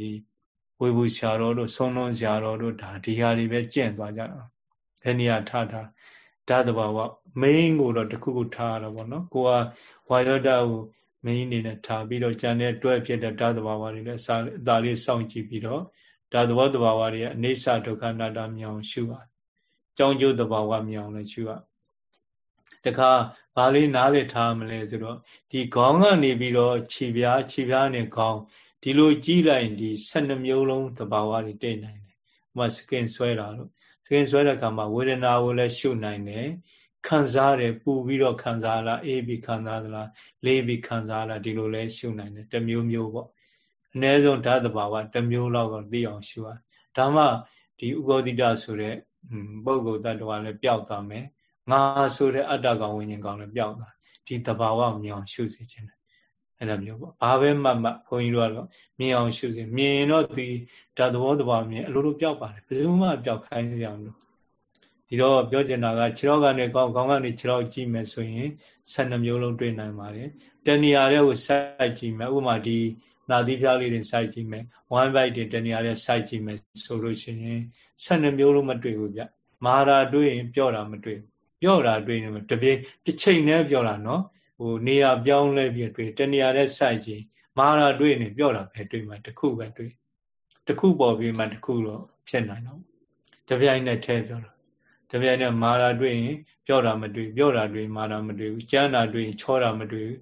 ဝေဘူးရှာတော်တို့ဆုံးလုံးရှာတော်တို့ဒါဒီဟာတွေပဲကျင့်သွားကြတာဘယ်နေရာထားထားဓာတ်တဘာဝ main ကိုတော့တခုခုထားရတော့ဗောနော်ကိုကဝါယောဓာတ်ကို main အနေနဲ့ထားပြီးတော့ကျန်တဲ့တွဲဖြစ်တဲ့ဓာတ်တဘာဝတွေလည်းအသာလေးစောင့်ကြည့်ပြီးတော့ဓာတ်တဘာတဘာဝတွေရဲ့အနေဆဒုက္ခနာတာမြောင်ရှုပါကြောင်းကျိုးတဘာဝမြောင်လည်းရှုရ တခါဘာလေးနားလေထားမလဲဆိုတော့ဒီခေါင်းကနေပြီးတော့ခြေပြားခြေပြားနဲ့ခေါင်းဒီလိုကြည့်လိုက်ဒီ12မျိုးလုံးသဘာဝတွေတိတ်နိုင်တယ်။ဥပမာစကင်ဆွဲတာလို့စကင်ဆွဲတဲ့အခါမှာဝေဒနာကိုလည်းရှုနိုင်တယ်။ခံစားတယ်ပူပြီးတော့ခံစားလားအေးပြီးခံစားသလားလေးပြီးခံစားလားဒီလိုလည်းရှုနိုင်တယ်တမျိုးမျိုးပေါ့။အ ਨੇ ဆုံးဓာတ်သဘာဝတမျိုးလောက်တော့သိအောင်ရှုရ။ဒါမှဒီဥဂောတိတဆိုတဲ့ပုဂ္ဂိုလ်တ attva လည်းပျောက်သွားမယ်။ ငါဆိုတဲ့အတ္တကောင်ဝိညာဉ်ကောင်လည်းပျောက်သွား။ဒီသဘာဝမြောင်ရှုစေခြင်းအဲ့လိုမျိုးပေါ့ဘာပဲမှတ်မှတ်ဘုန်းကြီးတို့ကတော့မြင်အောင်ရှုစီမြင်တော့ဒီဓာတ်သဘောတဘာမြင်အလိုလိုပြောက်ပါတယ်ဘယ်သူမှပြောက်ခိုင်းကြအောင်လို့ဒီတော့ပြောချင်တာကခြေထောက်ကနေကောင်းကောင်းကနေခြေထောက်ကြည့်မယ်ဆိုရင်12မျိုးလုံးတွေ့နိုင်ပါတယ်တဏှာတွေကိုစိုက်ကြည့်မယ်ဥပမာဒီနာသီးပြားလေးတွေစိုက်ကြည့်မယ် one bite တွေတဏှာတွေစိုက်ကြည့်မယ်ဆိုလို့ရှိရင်12မျိုးလုံးမတွေ့ဘူးဗျမာရာတွေ့ရင်ပြောတာမတွေ့ ပြောတာတွေ့ရင်တပြေတစ်ချိန်နဲ့ပြောတာနော်ဟိုနေရာပြောင်းလဲပြီးတွေ့တနေရာနဲ့စိုက်ကြည့်မာရာတွေ့နေပြောတာပဲတွေ့မှတခုပဲတွေ့တခုပေါ်ပြီးမှတခုတော့ဖြစ်နိုင်တော့တပြိုင်နဲ့ထဲပြောတာတပြိုင်နဲ့မာရာတွေ့ရင်ပြောတာမတွေ့ပြောတာတွေ့မာရာမတွေ့ဘူးကျမ်းတာတွေ့ရင်ချောတာမတွေ့ဘူး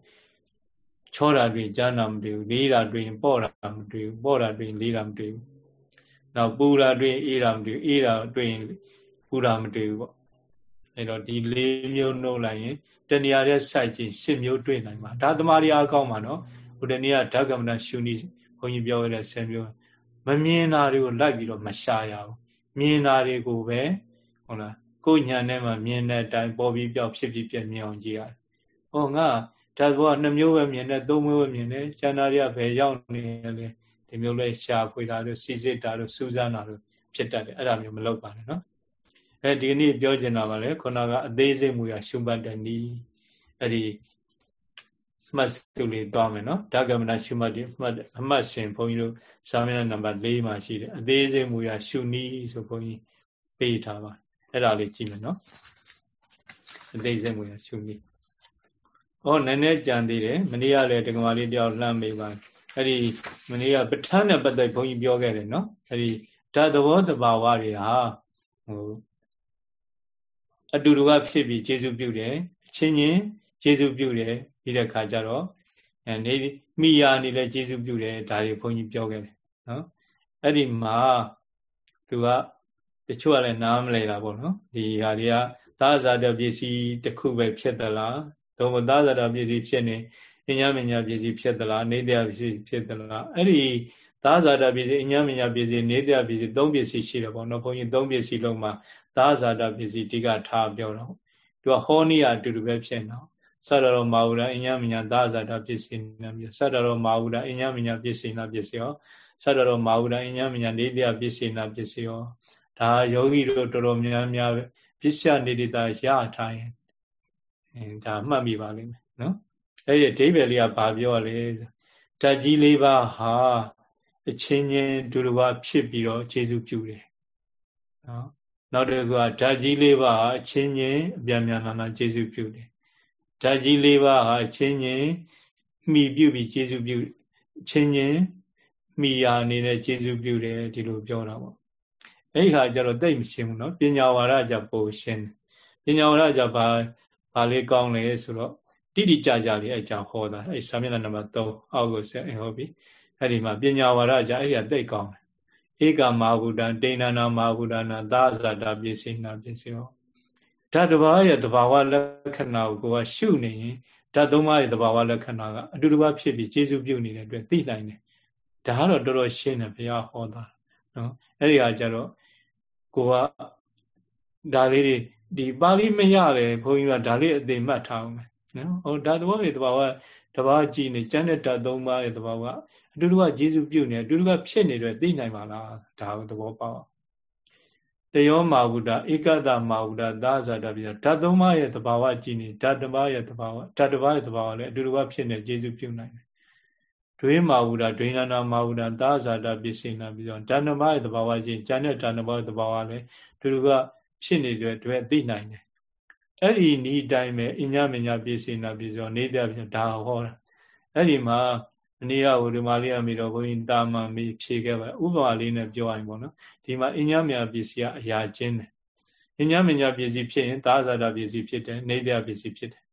ချောတာတွေ့ကျမ်းတာမတွေ့ဘူးလေးတာတွေ့ရင်ပေါ့တာမတွေ့ဘူးပေါ့တာတွေ့ရင်လေးတာမတွေ့ဘူးနောက်ပူတာတွေ့ရင်အေးတာမတွေ့ဘူးအေးတာတွေ့ရင်ပူတာမတွေ့ဘူးပေါ့ အဲ့တော့ဒီ၄မျိုးနှုတ်လိုက်ရင်တဏှာရဲ့စိုက်ခြင်း၈မျိုးတွေ့နိုင်မှာဒါသမารီအားကောင်းမှာနော်ဟိုတနေ့ကဓကမဏရှုနီဘုန်းကြီးပြောရတဲ့10မျိုးမမြင်တာတွေကိုလိုက်ပြီးတော့မရှာရဘူးမြင်တာတွေကိုပဲဟုတ်လားကိုညာနဲ့မှမြင်တဲ့အတိုင်းပေါ်ပြီးပြောက်ဖြစ်ဖြစ်ပြမြင်အောင်ကြည့်ရတယ်ဟောငါဓာတ်ဘောက2မျိုးပဲမြင်တယ်3မျိုးပဲမြင်တယ်ကျန်တာတွေကဘယ်ရောက်နေလဲဒီမျိုးလဲရှာဖွေတာလို့စီစစ်တာလို့စူးစမ်းတာလို့ဖြစ်တတ်တယ်အဲ့ဒါမျိုးမလုပ်ပါနဲ့နော် အဲဒီနေ့ပြောချင်တာပါလေခုနကအသေးစိတ်မူရရှုမှတ်တဲ့နီးအဲ့ဒီမှတ်စုလေးသွားမယ်နော်ဓကမနာရှုမှတ်ဒီမှတ်အမှတ်ရှင်ဘုန်းကြီးတို့စာမျက်နှာနံပါတ်၄မှာရှိတယ်အသေးစိတ်မူရရှုနီးဆိုဘုန်းကြီးပေးထားပါအဲ့ဒါလေးကြည့်မယ်နော်အသေးစိတ်မူရရှုနီးဟောနည်းနည်းကြံသေးတယ်မနေ့ကလည်းတက္ကမလေးတယောက်လှမ်းမေးပါအဲ့ဒီမနေ့ကပဋ္ဌာန်းနဲ့ပတ်သက်ဘုန်းကြီးပြောခဲ့တယ်နော်အဲ့ဒီဓာတ်သဘောတဘာဝတွေဟာဟို အတူတူကဖြစ်ပြီးကျေစုပြုတယ်အချင်းချင်းကျေစုပြုတယ်ပြီးတဲ့ခါကျတော့အဲနေမိယာနေလဲကျေစုပြုတယ်ဒါတွေဘုန်းကြီးပြောခဲ့တယ်နော်အဲ့ဒီမှာသူကတချို့ကလည်းနားမလဲတာပေါ့နော်ဒီဟာတွေကသာဇာတပစ္စည်းတစ်ခုပဲဖြစ်သလားသို့မဟုတ်သာဇာတပစ္စည်းဖြစ်နေအညာမညာပစ္စည်းဖြစ်သလားနေတရားပစ္စည်းဖြစ်သလားအဲ့ဒီသာဇာတပစ္စည်းအညာမညာပစ္စည်းနေတရားပစ္စည်းသုံးပစ္စည်းရှိတယ်ပေါ့နော်ဘုန်းကြီးသုံးပစ္စည်းလုံးမှာ သာဇာတပစ္စည်းတိကထားပြောတော့သူကဟောနိယအတူတူပဲဖြစ်နေတော့သတ္တရောမာဟုရအညာမညာသာဇာတပစ္စည်းနာပြသတ္တရောမာဟုရအညာမညာပစ္စည်းနာပစ္စည်းရောသတ္တရောမာဟုရအညာမညာနေတရားပစ္စည်းနာပစ္စည်းရောဒါယောဂီတို့တော်တော်များများပစ္စယနေတာရထားရင်အဲဒါမှတ်မိပါလိမ့်မယ်နော်အဲ့ဒီအဓိပ္ပာယ်လေးကဘာပြောလဲဓာတ်ကြီးလေးပါဟာအချင်းချင်းဒုရဝဖြစ်ပြီးတော့ခြေစုပြုတယ်နော် နောက်တစ်ခုကဓာတ်ကြီးလေးပါအချင်းချင်းအပြန်ပြန်လာလာခြေစုပြုတယ်ဓာတ်ကြီးလေးပါဟာအချင်းချင်းမှီပြုပြီးခြေစုပြုအချင်းချင်းမှီရာအနေနဲ့ခြေစုပြုတယ်ဒီလိုပြောတာပေါ့အဲ့ဒီဟာကျတော့တိတ်မရှင်းဘူးနော်ပညာဝါဒကြပိုရှင်းပညာဝါဒကြဘာဘာလေးကောင်းလဲဆိုတော့တိတိကျကျလေးအကြောင်းဟောတာအဲ့စာမျက်နှာနံပါတ်3အောက်ကိုဆက်ဟောပြီးအဲ့ဒီမှာပညာဝါဒကြအဲ့ဒီကတိတ်ကောင်းတယ် ဧကမာဟုတံတိဏနာမာဟုတနာသာဇာတာပစ္စေနာပစ္စယောဓာတ်တစ်ပါးရဲ့တဘာဝလက္ခဏာကိုကရှုနေရင်ဓာတ်သုံးပါးရဲ့တဘာဝလက္ခဏာကအတူတူဖြစ်ပြီးကျေစုပြုနေတဲ့အတွက်သိနိုင်တယ်ဒါကတော့တော်တော်ရှင်းတယ်ဘုရားဟောတာနော်အဲ့ဒီဟာကြတော့ကိုကဒါလေးတွေဒီပါဠိမရတယ်ဘုန်းကြီးကဒါလေးအသိမှတ်ထားအောင်နော်ဟောဒါသဘောတွေတဘာဝတဘာကြည့်နေကျန်တဲ့ဓာတ်သုံးပါးရဲ့တဘာဝ အတူတူကဂျေစုပြုတ်နေအတူတူကဖြစ်နေတယ်သိနိုင်ပါလားဒါကိုသဘောပေါက်တယောမာဝုဒဧကတမာဝုဒသာဇာတပြဓာတ်သုံးပါးရဲ့တဘာဝကြည့်နေဓာတ်တစ်ပါးရဲ့တဘာဝဓာတ်တစ်ပါးရဲ့တဘာဝလည်းအတူတူကဖြစ်နေဂျေစုပြုတ်နိုင်တယ်ဒွေမာဝုဒဒွေနာနာမာဝုဒသာဇာတပစ္စေနာပြီးတော့ဓာတ်နှစ်ပါးရဲ့တဘာဝကြည့်ကျန်တဲ့ဓာတ်နှစ်ပါးရဲ့တဘာဝလည်းအတူတူကဖြစ်နေတဲ့တွေ့သိနိုင်တယ်အဲ့ဒီဤတိုင်းပဲအညမညာပစ္စေနာပြီးတော့နေတဲ့ပြီးဒါဟောတာအဲ့ဒီမှာ အနည်းအဝဒီမာလေးအမိတော်ဘုန်းကြီးတာမန်ပြီးဖြေခဲ့ပါဥပမာလေးနဲ့ပြောရရင်ပေါ့နော်ဒီမှာအညမညာပစ္စည်းကအရာချင်းတယ်အညမညာပစ္စည်းဖြစ်ရင်သာဇာတာပစ္စည်းဖြစ်တယ်နေတဲ့ပစ္စည်းဖြစ်တယ်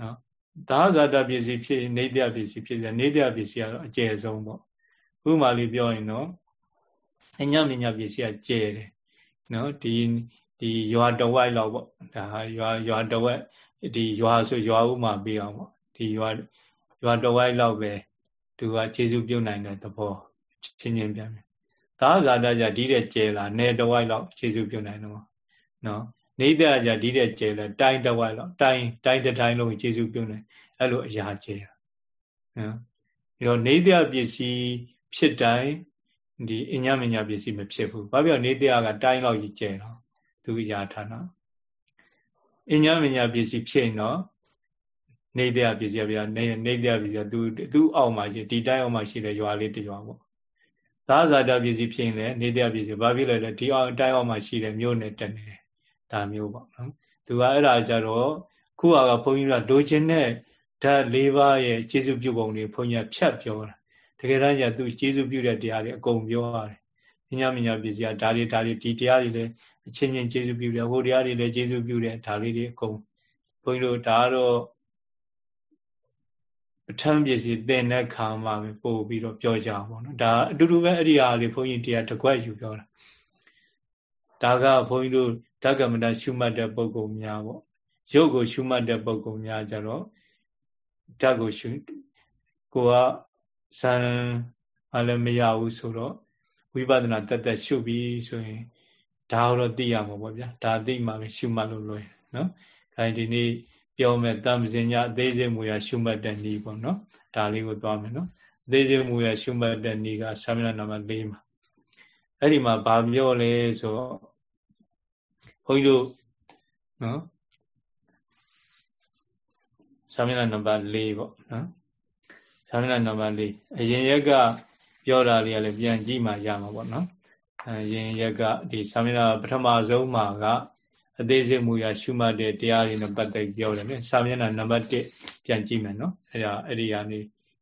နော်သာဇာတာပစ္စည်းဖြစ်ရင်နေတဲ့ပစ္စည်းဖြစ်တယ်နေတဲ့ပစ္စည်းကတော့အကျယ်ဆုံးပေါ့ဥပမာလေးပြောရင်တော့အညမညာပစ္စည်းကကျယ်တယ်နော်ဒီဒီရွာတဝိုက်လောက်ပေါ့ဒါဟာရွာရွာတဝက်ဒီရွာဆိုရွာဥမာပြအောင်ပေါ့ဒီရွာ ရွာတဝိုက်လောက်ပဲသူကခြေစုပြုတ်နိုင်တဲ့သဘောချင်းချင်းပြန်ပြန်သာဇာတကြဒီတဲ့ကျဲလာနယ်တဝိုက်လောက်ခြေစုပြုတ်နိုင်တော့နော်နေတဲ့ကြဒီတဲ့ကျဲလာတိုင်းတဝိုက်လောက်တိုင်းတိုင်းတစ်တိုင်းလုံးခြေစုပြုတ်နိုင်အဲ့လိုအရာကျဲနော်ပြီးတော့နေတဲ့ပစ္စည်းဖြစ်တိုင်းဒီအညမညာပစ္စည်းမဖြစ်ဘူးဘာပြောနေတဲ့ကတိုင်းလောက်ကြီးကျဲတော့သူရာဌာနအညမညာပစ္စည်းဖြစ်ရင်တော့ နေတဲ့ပစ္စည်းဗျာနေနေတဲ့ပစ္စည်းသူသူအောက်မှာရှိဒီတိုင်းအောက်မှာရှိတဲ့ရွာလေးတရွာပေါ့သာဇာတပစ္စည်းဖြစ်ရင်လည်းနေတဲ့ပစ္စည်းဘာဖြစ်လဲဒီအောက်တိုင်းအောက်မှာရှိတဲ့မြို့နယ်တက်နေတယ်ဒါမျိုးပေါ့နော်သူကအဲ့ဒါကြတော့ခုဟာကဘုန်းကြီးကလိုချင်တဲ့ဓာတ်၄ပါးရဲ့ကျေစုပြုပုံတွေဘုန်းကြီးဖြတ်ပြောတာတကယ်တမ်းကျသူကျေစုပြုတဲ့တရားတွေအကုန်ပြောရတယ်။ဉာဏ်မညာပစ္စည်းကဒါတွေဒါတွေဒီတရားတွေလည်းအချင်းချင်းကျေစုပြုတယ်ဟိုတရားတွေလည်းကျေစုပြုတယ်ဒါလေးတွေအကုန်ဘုန်းကြီးတို့ဒါကတော့ ပဋ္ဌာန်းပစ္စည်းသင်တဲ့ခါမှပို့ပြီးတော့ပြောကြအောင်ပေါ့နော်ဒါအတူတူပဲအဲ့ဒီဟာလေးဘုန်းကြီးတရားတကွက်ယူပြောတာဒါကဘုန်းကြီးတို့ဓကမတရှုမှတ်တဲ့ပုဂ္ဂိုလ်များပေါ့ရုပ်ကိုရှုမှတ်တဲ့ပုဂ္ဂိုလ်များကြတော့ဓာတ်ကိုရှုကိုကဇန်အလည်းမရဘူးဆိုတော့ဝိပဿနာတက်တက်ရှုပြီးဆိုရင်ဒါတော့သိရမှာပေါ့ဗျာဒါသိမှပဲရှုမှတ်လို့လွယ်နော်ခိုင်းဒီနေ့ ပြောမယ်တမ္ပဇင်ညာအသေးစိတ်မူရရှုမှတ်တဲ့နည်းပေါ့နော်ဒါလေးကိုသွားမယ်နော်အသေးစိတ်မူရရှုမှတ်တဲ့နည်းကဆာမဏနံပါတ်၄မှာအဲ့ဒီမှာဗာပြောလဲဆိုတော့ဘုန်းကြီးတို့နော်ဆာမဏနံပါတ်၄ပေါ့နော်ဆာမဏနံပါတ်၄အရင်ရက်ကပြောတာလေးကလည်းပြန်ကြည့်မှရမှာပေါ့နော်အရင်ရက်ကဒီဆာမဏပထမဆုံးမှာက အသေးစိတ်မူရရှုမှတ်တဲ့တရားတွေနဲ့ပတ်သက်ပြောတယ်မြစာမျက်နှာနံပါတ်1ပြန်ကြည့်မယ်နော်အဲ့ဒါအဲ့ဒီကနေ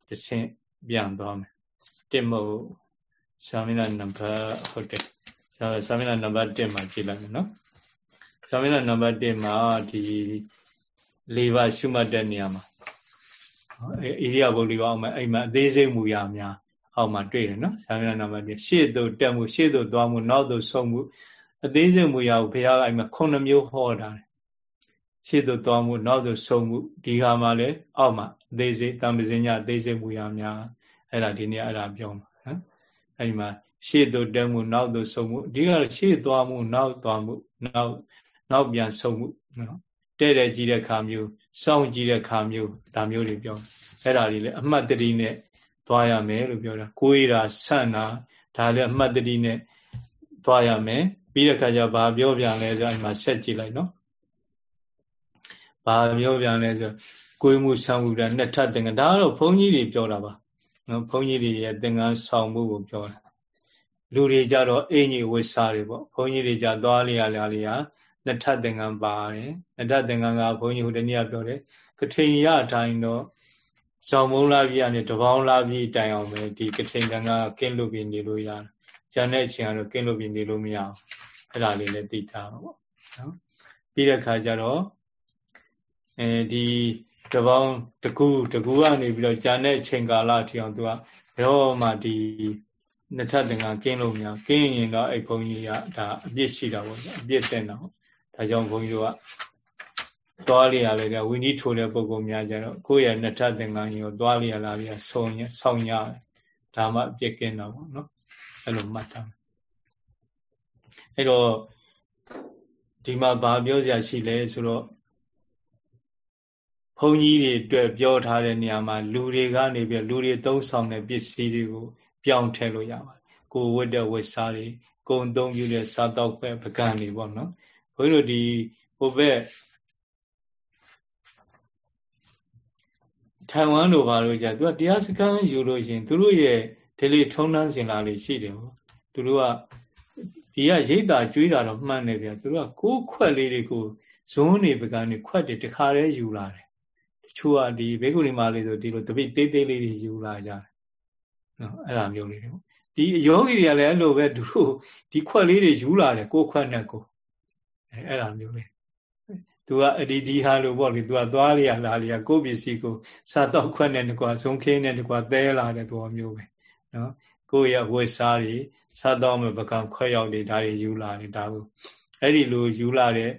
တစ်ဆင့်ပြန်သွားမယ်1မဟုတ်စာမျက်နှာနံပါတ်ဟုတ်တယ်စာမျက်နှာနံပါတ်1မှာကြည့်လိုက်မယ်နော်စာမျက်နှာနံပါတ်1မှာဒီ၄ပါးရှုမှတ်တဲ့နေရာမှာဣရိယာပုတ်လေးပါအောင်မယ်အဲ့မှာအသေးစိတ်မူရများအောက်မှာတွေ့တယ်နော်စာမျက်နှာနံပါတ်1ရှေ့သို့တက်မှုရှေ့သို့သွားမှုနောက်သို့ဆုံးမှု အသေးစိတ်မူရကိုဘုရားကအဲ့မှာခုနှစ်မျိုးဟောတာရှေ့သို့သွားမှုနောက်သို့ဆုံးမှုဒီဟာမှာလည်းအောက်မှာအသေးစိတ်တံပစင်ညအသေးစိတ်မူရများအဲ့ဒါဒီနေ့အဲ့ဒါပြောမှာနော်အဲ့ဒီမှာရှေ့သို့တက်မှုနောက်သို့ဆုံးမှုဒီကရှေ့သွားမှုနောက်သွားမှုနောက်နောက်ပြန်ဆုံးမှုနော်တဲ့တဲ့ကြီးတဲ့ခါမျိုးစောင့်ကြည့်တဲ့ခါမျိုးဒါမျိုးတွေပြောအဲ့ဒါတွေလည်းအမှတ်တတိနဲ့သွားရမယ်လို့ပြောတာကိုယ်ရာဆန့်တာဒါလည်းအမှတ်တတိနဲ့သွားရမယ် ပြီးတဲ့အခါကျဘာပြောပြန်လဲဆိုအိမ်မှာဆက်ကြည့်လိုက်နော်ဘာပြောပြန်လဲဆိုကိုယ်မှုဆောင်မှုတာနှစ်ထပ်သင်္ကဒါကတော့ဘုန်းကြီးတွေပြောတာပါနော်ဘုန်းကြီးတွေရဲ့သင်္ကန်းဆောင်မှုကိုပြောတာလူတွေကြတော့အင်ကြီးဝတ်စားတွေပေါ့ဘုန်းကြီးတွေကြသွားလျာလျာလျာနှစ်ထပ်သင်္ကန်းပါတယ်နှစ်ထပ်သင်္ကန်းကဘုန်းကြီးဟိုတနေ့ကပြောတယ်ကထိန်ရအတိုင်းတော့ဇောင်မုံလာပြည်ကနေတပေါင်းလာပြည်တိုင်အောင်ပဲဒီကထိန်ကံကကင်းလို့ပြီးနေလို့ရတယ် ကျန်တဲ့အချိန်ကတော့ကင်းလို့ပြီးနေလို့မရအောင်အဲ့ဒါလေးလည်းသိထားပါပေါ့နော်ပြီးတဲ့ခါကျတော့အဲဒီတပေါင်းတကူတကူကနေပြီးတော့ဂျာနဲ့ချိန်ကာလအထိအောင်သူကဘယ်တော့မှဒီနှစ်ထပ်တင်ကကင်းလို့မရကင်းရင်တော့အဲ့ဘုန်းကြီးကဒါအပြစ်ရှိတာပေါ့အပြစ်တင်တာပေါ့ဒါကြောင့်ဘုန်းကြီးတို့ကသွားလျာလေကဝိနည်းထိုးတဲ့ပုံကောင်များကြတော့ကိုယ့်ရဲ့နှစ်ထပ်တင်ကကြီးကိုသွားလျာလာပြီးဆောင်းရဆောင်းရတယ်ဒါမှအပြစ်ကင်းတာပေါ့နော် အဲ့လိုမှတ်ထားအဲ့တော့ဒီမှာဘာပြောစရာရှိလဲဆိုတော့ဘုန်းကြီးတွေအတွက်ပြောထားတဲ့နေရာမှာလူတွေကနေပြီးလူတွေသုံးဆောင်တဲ့ပစ္စည်းတွေကို ပြောင်းထည့်လို့ရပါတယ်ကိုဝတ်တဲ့ဝတ်စားတွေကိုယ်သုံးပြုတဲ့စားတော့ပဲပကံတွေပေါ့နော်ဘုန်းကြီးတို့ဒီဟိုဘက်ထိုင်ဝမ်လိုပါလို့ကြာသူကတရားစခန်းယူလို့ရှင်သူတို့ရဲ့ ဒီလေထုံးတန်းစင်လာလေးရှိတယ်ပေါ့သူတို့ကဒီကရိတ်တာကျွေးတာတော့မှန်တယ်ဗျာသူတို့ကကိုးခွက်လေးတွေကိုဇွန်းနေပကံနေခွက်တွေတခါတည်းယူလာတယ်တချို့ကဒီဘေကုဏီမာလေးဆိုဒီလိုတပိသေးသေးလေးတွေယူလာကြတယ်နော်အဲ့လိုမျိုးလေးတွေပေါ့ဒီယောဂီတွေကလည်းအဲ့လိုပဲသူတို့ဒီခွက်လေးတွေယူလာတယ်ကိုးခွက်နဲ့ကိုအဲအဲ့လိုမျိုးလေးသူကအဒီဒီဟာလို့ပေါ့လေသူကသွားလျာလာလျာကိုယ့်ပစ္စည်းကိုစားတော့ခွက်နဲ့တကွာဇုံခင်းနဲ့တကွာသဲလာတဲ့သဘောမျိုးပဲ နော်ကိုယ့်ရဲ့ဝိစားတွေစားတော့မပကံခွက်ရောက်တွေဒါတွေယူလာတယ်ဒါကိုအဲ့ဒီလိုယူလာတဲ့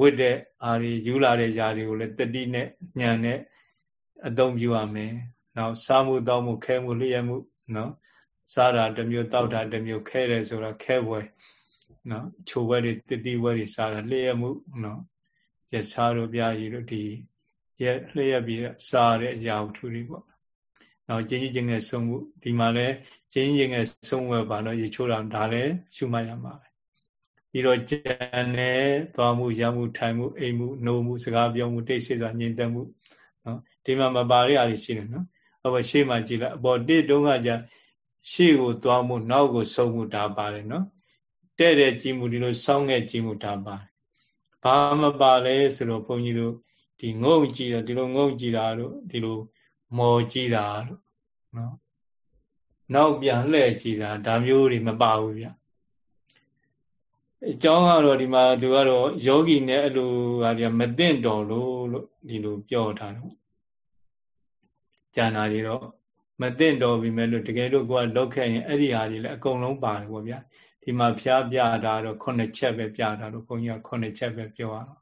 ဝတ်တဲ့အားတွေယူလာတဲ့ຢာတွေကိုလည်းတတိနဲ့ညံနဲ့အသုံးပြုရမယ်နောက်စားမှုတောက်မှုခဲမှုလျက်မှုနော်စားတာတစ်မျိုးတောက်တာတစ်မျိုးခဲတယ်ဆိုတာခဲပွဲနော်ချိုဘွဲတွေတတိဘွဲတွေစားတာလျက်မှုနော်ရစားတို့ပြာရည်တို့ဒီရလျက်ပြီးစားတဲ့အရာဝတ္ထုတွေပေါ့ နောက်ကျင်းကြီးချင်းငယ်ဆုံးမှုဒီမှာလဲကျင်းကြီးငယ်ဆုံးဝဲပါတော့ရေချိုးတာဒါလည်းရှုမှတ်ရမှာပဲပြီးတော့ကြံတဲ့သွားမှုရမှုထိုင်မှုအိမ်မှုနှိုးမှုစကားပြောမှုတိတ်ဆိတ်စွာညင်သက်မှုနော်ဒီမှာမပါရရရှိတယ်နော်ဟောရှေ့မှာကြည့်လိုက်အပေါ်တစ်တုံးကじゃရှေ့ကိုသွားမှုနောက်ကိုဆုံးမှုဒါပါတယ်နော်တဲ့တဲ့ကြည်မှုဒီလိုစောင်းခဲ့ကြည်မှုဒါပါတယ်ဘာမပါလဲဆိုတော့ဘုန်းကြီးတို့ဒီငုံကြည့်တာဒီလိုငုံကြည့်တာတို့ဒီလို မော်ကြည့်တာတို့နော်နောက်ပြန်လှည့်ကြည့်တာဒါမျိုးတွေမပါဘူးဗျအကြောင်းကတော့ဒီမှာသူကတော့ယောဂီနဲ့အဲ့လိုဟာဒီမသိင့်တော်လို့လို့ဒီလိုပြောထားတယ်ကျန်တာတွေတော့မသိင့်တော်ပြီမဲ့လို့တကယ်လို့ကိုကလောက်ခဲ့ရင်အဲ့ဒီဟာတွေလည်းအကုန်လုံးပါတယ်ပေါ့ဗျာဒီမှာဖျားပြတာတော့ခုနှစ်ချက်ပဲပြတာတော့ဘုန်းကြီးကခုနှစ်ချက်ပဲပြောရတော့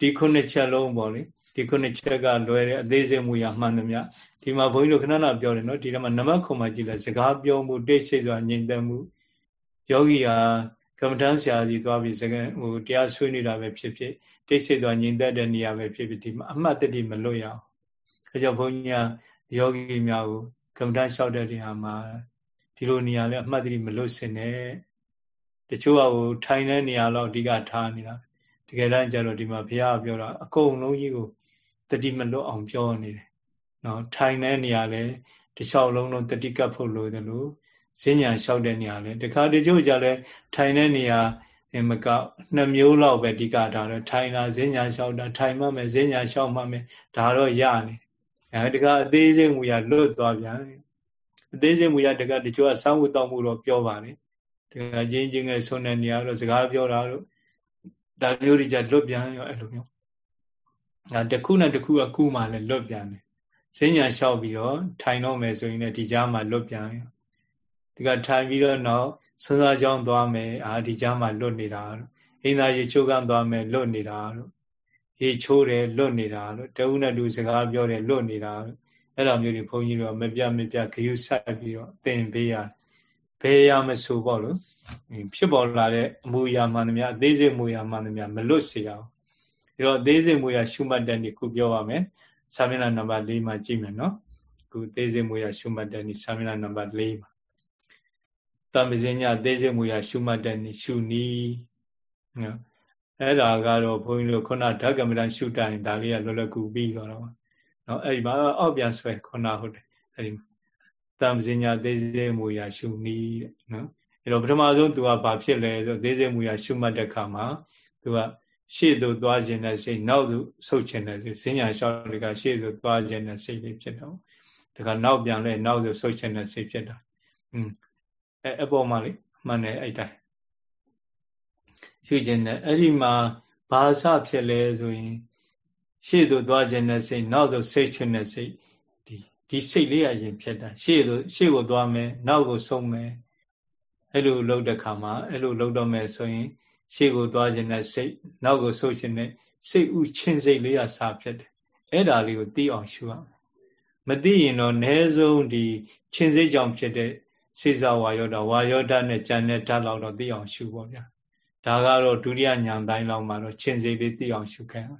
ဒီခုနှစ်ချက်လုံးပေါ့လေ ဒီခုနှစ်ချက်ကလွယ်တဲ့အသေးစိတ်မူရမှန်သမျှဒီမှာဘုန်းကြီးတို့ခဏခဏပြောတယ်နော်ဒီထဲမှာနမခုံမှာကြည့်လိုက်စကားပြောမှုတိတ်ဆိတ်စွာငြိမ်သက်မှုယောဂီဟာကမ္မဋ္ဌာန်းဆရာကြီးသွားပြီးစကားဟိုတရားဆွေးနေတာပဲဖြစ်ဖြစ်တိတ်ဆိတ်စွာငြိမ်သက်တဲ့နေရာပဲဖြစ်ဖြစ်ဒီမှာအမှတ်တတိမလွတ်ရအောင်အဲကြောင့်ဘုန်းကြီးကယောဂီများကိုကမ္မဋ္ဌာန်းလျှောက်တဲ့နေရာမှာဒီလိုနေရာလဲအမှတ်တတိမလွတ်စင်နဲ့တချို့ကဟိုထိုင်တဲ့နေရာတော့အဓိကထားနေတာတကယ်တမ်းကျတော့ဒီမှာဘုရားပြောတာအကုန်လုံးကြီးကို တတိမလွတ်အောင်ပြောနေတယ်နော်ထိုင်တဲ့နေရာလဲတခြားလုံးလုံးတတိကပ်ဖို့လိုတယ်လို့ဈဉ္ညာလျှောက်တဲ့နေရာလဲတခါတချို့ကြလဲထိုင်တဲ့နေရာမကနှစ်မျိုးလောက်ပဲဒီကထားတယ်ထိုင်တာဈဉ္ညာလျှောက်တာထိုင်မှမယ်ဈဉ္ညာလျှောက်မှမယ်ဒါတော့ရနေအဲတခါအသေးစိတ်မူရလွတ်သွားပြန်အသေးစိတ်မူရတခါတချို့ကစောင်းဝတ်တော့မှုတော့ပြောပါလေတခါချင်းချင်းငယ်ဆွတဲ့နေရာတော့စကားပြောတာတော့ဒါမျိုးတွေကြလွတ်ပြန်ရောအဲ့လိုမျိုး ဒါတစ်ခုနဲ့တစ်ခုကကူးမှလည်းလွတ်ပြန်တယ်ဈဉ္ညာလျှောက်ပြီးတော့ထိုင်တော့မယ်ဆိုရင်လည်းဒီကြားမှာလွတ်ပြန်ရောဒီကထိုင်ပြီးတော့နောက်ဆွမ်းစားကြောင်းသွားမယ်အာဒီကြားမှာလွတ်နေတာတို့အင်းသားရေချိုးကန်းသွားမယ်လွတ်နေတာတို့ရေချိုးတယ်လွတ်နေတာတို့တဝုနဲ့တူစကားပြောတယ်လွတ်နေတာတို့အဲ့လိုမျိုးတွေဘုန်းကြီးတို့မပြမပြဂယုဆက်ပြီးတော့သင်ပေးရတယ်ဘယ်ရမဆိုပေါ့လို့ဖြစ်ပေါ်လာတဲ့အမူအရာမှန်သမျှအသေးစိတ်မူအရာမှန်သမျှမလွတ်စေအောင် ဒီတော့အသေးစိတ်မူအရာရှုမှတ်တဲ့နေ့ခုပြောပါမယ်စာမျက်နှာနံပါတ်၄မှာကြည့်မယ်နော်ခုအသေးစိတ်မူအရာရှုမှတ်တဲ့နေ့စာမျက်နှာနံပါတ်၄မှာတံပစင်းညအသေးစိတ်မူအရာရှုမှတ်တဲ့နေ့ရှုနီးနော်အဲ့ဒါကတော့ဘုန်းကြီးတို့ခုနဓကမ္မဋ္ဌာန်းရှုတိုင်းဒါလေးကလောလောကူပြီးတော့နော်အဲ့ဒီမှာအောက်ပြန်ဆွဲခုနဟုတ်တယ်အဲ့ဒီတံပစညာသေးစိတ်မူရာရှုနည်းတဲ့နော်အဲ့တော့ပထမဆုံး तू ကဘာဖြစ်လဲဆိုသေးစိတ်မူရာရှုမှတ်တဲ့အခါမှာ तू က ရှေ့သို့သွားခြင်းတဲ့စိတ်နောက်သို့ဆုတ်ခြင်းတဲ့စိတ်စဉ္ညာလျှောက်တွေကရှေ့သို့သွားခြင်းတဲ့စိတ်လေးဖြစ်တော့ဒါကနောက်ပြန်လဲနောက်သို့ဆုတ်ခြင်းတဲ့စိတ်ဖြစ်တာอืมအဲအပေါ်မှာလေမှန်တယ်အဲ့တိုင်းရှုခြင်းနဲ့အဲ့ဒီမှာဘာစဖြစ်လဲဆိုရင်ရှေ့သို့သွားခြင်းတဲ့စိတ်နောက်သို့ဆိတ်ခြင်းတဲ့စိတ်ဒီစိတ်လေးအရင်ဖြစ်တာရှေ့ကိုရှေ့ကိုသွားမယ်နောက်ကိုဆုံးမယ်အဲ့လိုလုပ်တဲ့ခါမှာအဲ့လိုလုပ်တော့မယ်ဆိုရင် ရှေ့ကိုသွားခြင်းနဲ့စိတ်နောက်ကိုဆုပ်ခြင်းနဲ့စိတ်ဥချင်းစိတ်လေးရစာဖြစ်တယ်အဲ့ဒါလေးကိုသိအောင်ရှုရမယ်မသိရင်တော့အ ਨੇ ဆုံးဒီချင်းစိတ်ကြောင့်ဖြစ်တဲ့စေစဝါယောဒဝါယောဒနဲ့ကြံတဲ့ဓာတ်လောက်တော့သိအောင်ရှုပေါ့ဗျာဒါကတော့ဒုတိယညာတိုင်းလောက်မှာတော့ချင်းစိတ်လေးသိအောင်ရှုခိုင်း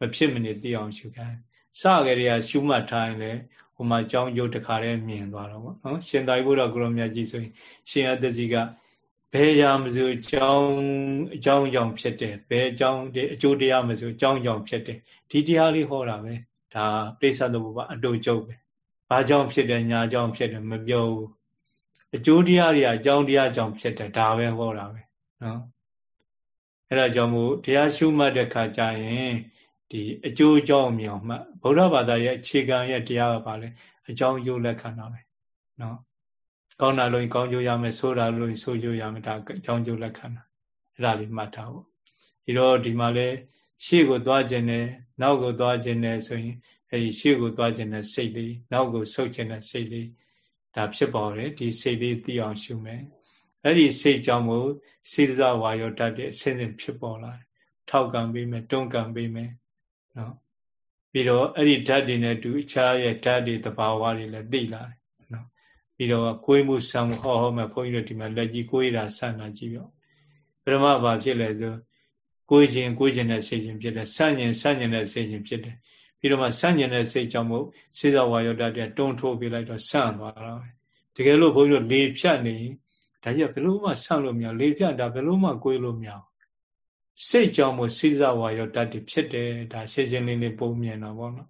မဖြစ်မနေသိအောင်ရှုခိုင်းစကြရေကရှုမှတ်ထားရင်လေဟိုမှာအကြောင်းကျိုးတစ်ခါတည်းမြင်သွားတော့ဗောနော်ရှင်သာရိပုတ္တကုရောမြတ်ကြီးဆိုရင်ရှင်အတ္တစီက ဘယ်ရာမစို့အကြောင်းအကြောင်းကြောင့်ဖြစ်တယ်ဘယ်အကြောင်းအကျိုးတရားမစို့အကြောင်းကြောင့်ဖြစ်တယ်ဒီတရားလေးဟောတာပဲဒါပြိဿသမုပ္ပါအတူကျုပ်ပဲဘာကြောင့်ဖြစ်တယ်ညာကြောင့်ဖြစ်တယ်မပြောဘူးအကျိုးတရားတွေအကြောင်းတရားကြောင့်ဖြစ်တယ်ဒါပဲဟောတာပဲနော်အဲ့ဒါကြောင့်မို့တရားရှုမှတ်တဲ့ခါကျရင်ဒီအကျိုးအကြောင်းမြောင်မှဗုဒ္ဓဘာသာရဲ့အခြေခံရဲ့တရားကပါလေအကြောင်းအကျိုးလက်ခံတာပဲနော် ကောင်းတာလို့ကောင်းကျိုးရမယ်ဆိုးတာလို့ဆိုးကျိုးရမယ်ဒါအကြောင်းကျိုးလက်ခံတာအဲ့ဒါလေးမှတ်ထားဖို့ဒီတော့ဒီမှာလဲရှေ့ကိုသွားခြင်းနဲ့နောက်ကိုသွားခြင်းနဲ့ဆိုရင်အဲဒီရှေ့ကိုသွားခြင်းနဲ့စိတ်လေးနောက်ကိုဆုတ်ခြင်းနဲ့စိတ်လေးဒါဖြစ်ပေါ်တယ်ဒီစိတ်လေးသိအောင်ရှုမယ်အဲ့ဒီစိတ်ကြောင့်မို့စိတ္တဝါယောတတ်တဲ့အစဉ်စဉ်ဖြစ်ပေါ်လာတယ်ထောက်ကံပေးမယ်တွန်းကံပေးမယ်နော်ပြီးတော့အဲ့ဒီဓာတ်တွေနဲ့တူအခြားရဲ့ဓာတ်တွေတဘာဝတွေလည်းသိလာတယ်နော် ပြီးတော့ကိုယ်မှုဆံမှုဟောဟောမဲ့ဘုန်းကြီးတို့ဒီမှာလက်ကြီးကိုယ်ရာဆန္ဒကြည့်ရောပရမဘာဖြစ်လဲဆိုကိုယ်ချင်းကိုယ်ချင်းနဲ့စိတ်ချင်းဖြစ်တယ်ဆန့်ကျင်ဆန့်ကျင်တဲ့စိတ်ချင်းဖြစ်တယ်ပြီးတော့မှဆန့်ကျင်တဲ့စိတ်ကြောင့်မို့စေဇဝါယောဓာတ်တွေတွန်းထိုးပြလိုက်တော့ဆန့်သွားတာပဲတကယ်လို့ဘုန်းကြီးတို့လေဖြတ်နေဒါကြီးဘယ်လို့မှဆန့်လို့မရလေဖြတ်တာဘယ်လို့မှကိုယ်လို့မရစိတ်ကြောင့်မို့စေဇဝါယောဓာတ်တွေဖြစ်တယ်ဒါရှင်းရှင်းလင်းလင်းပုံမြင်တော့ဗောနော်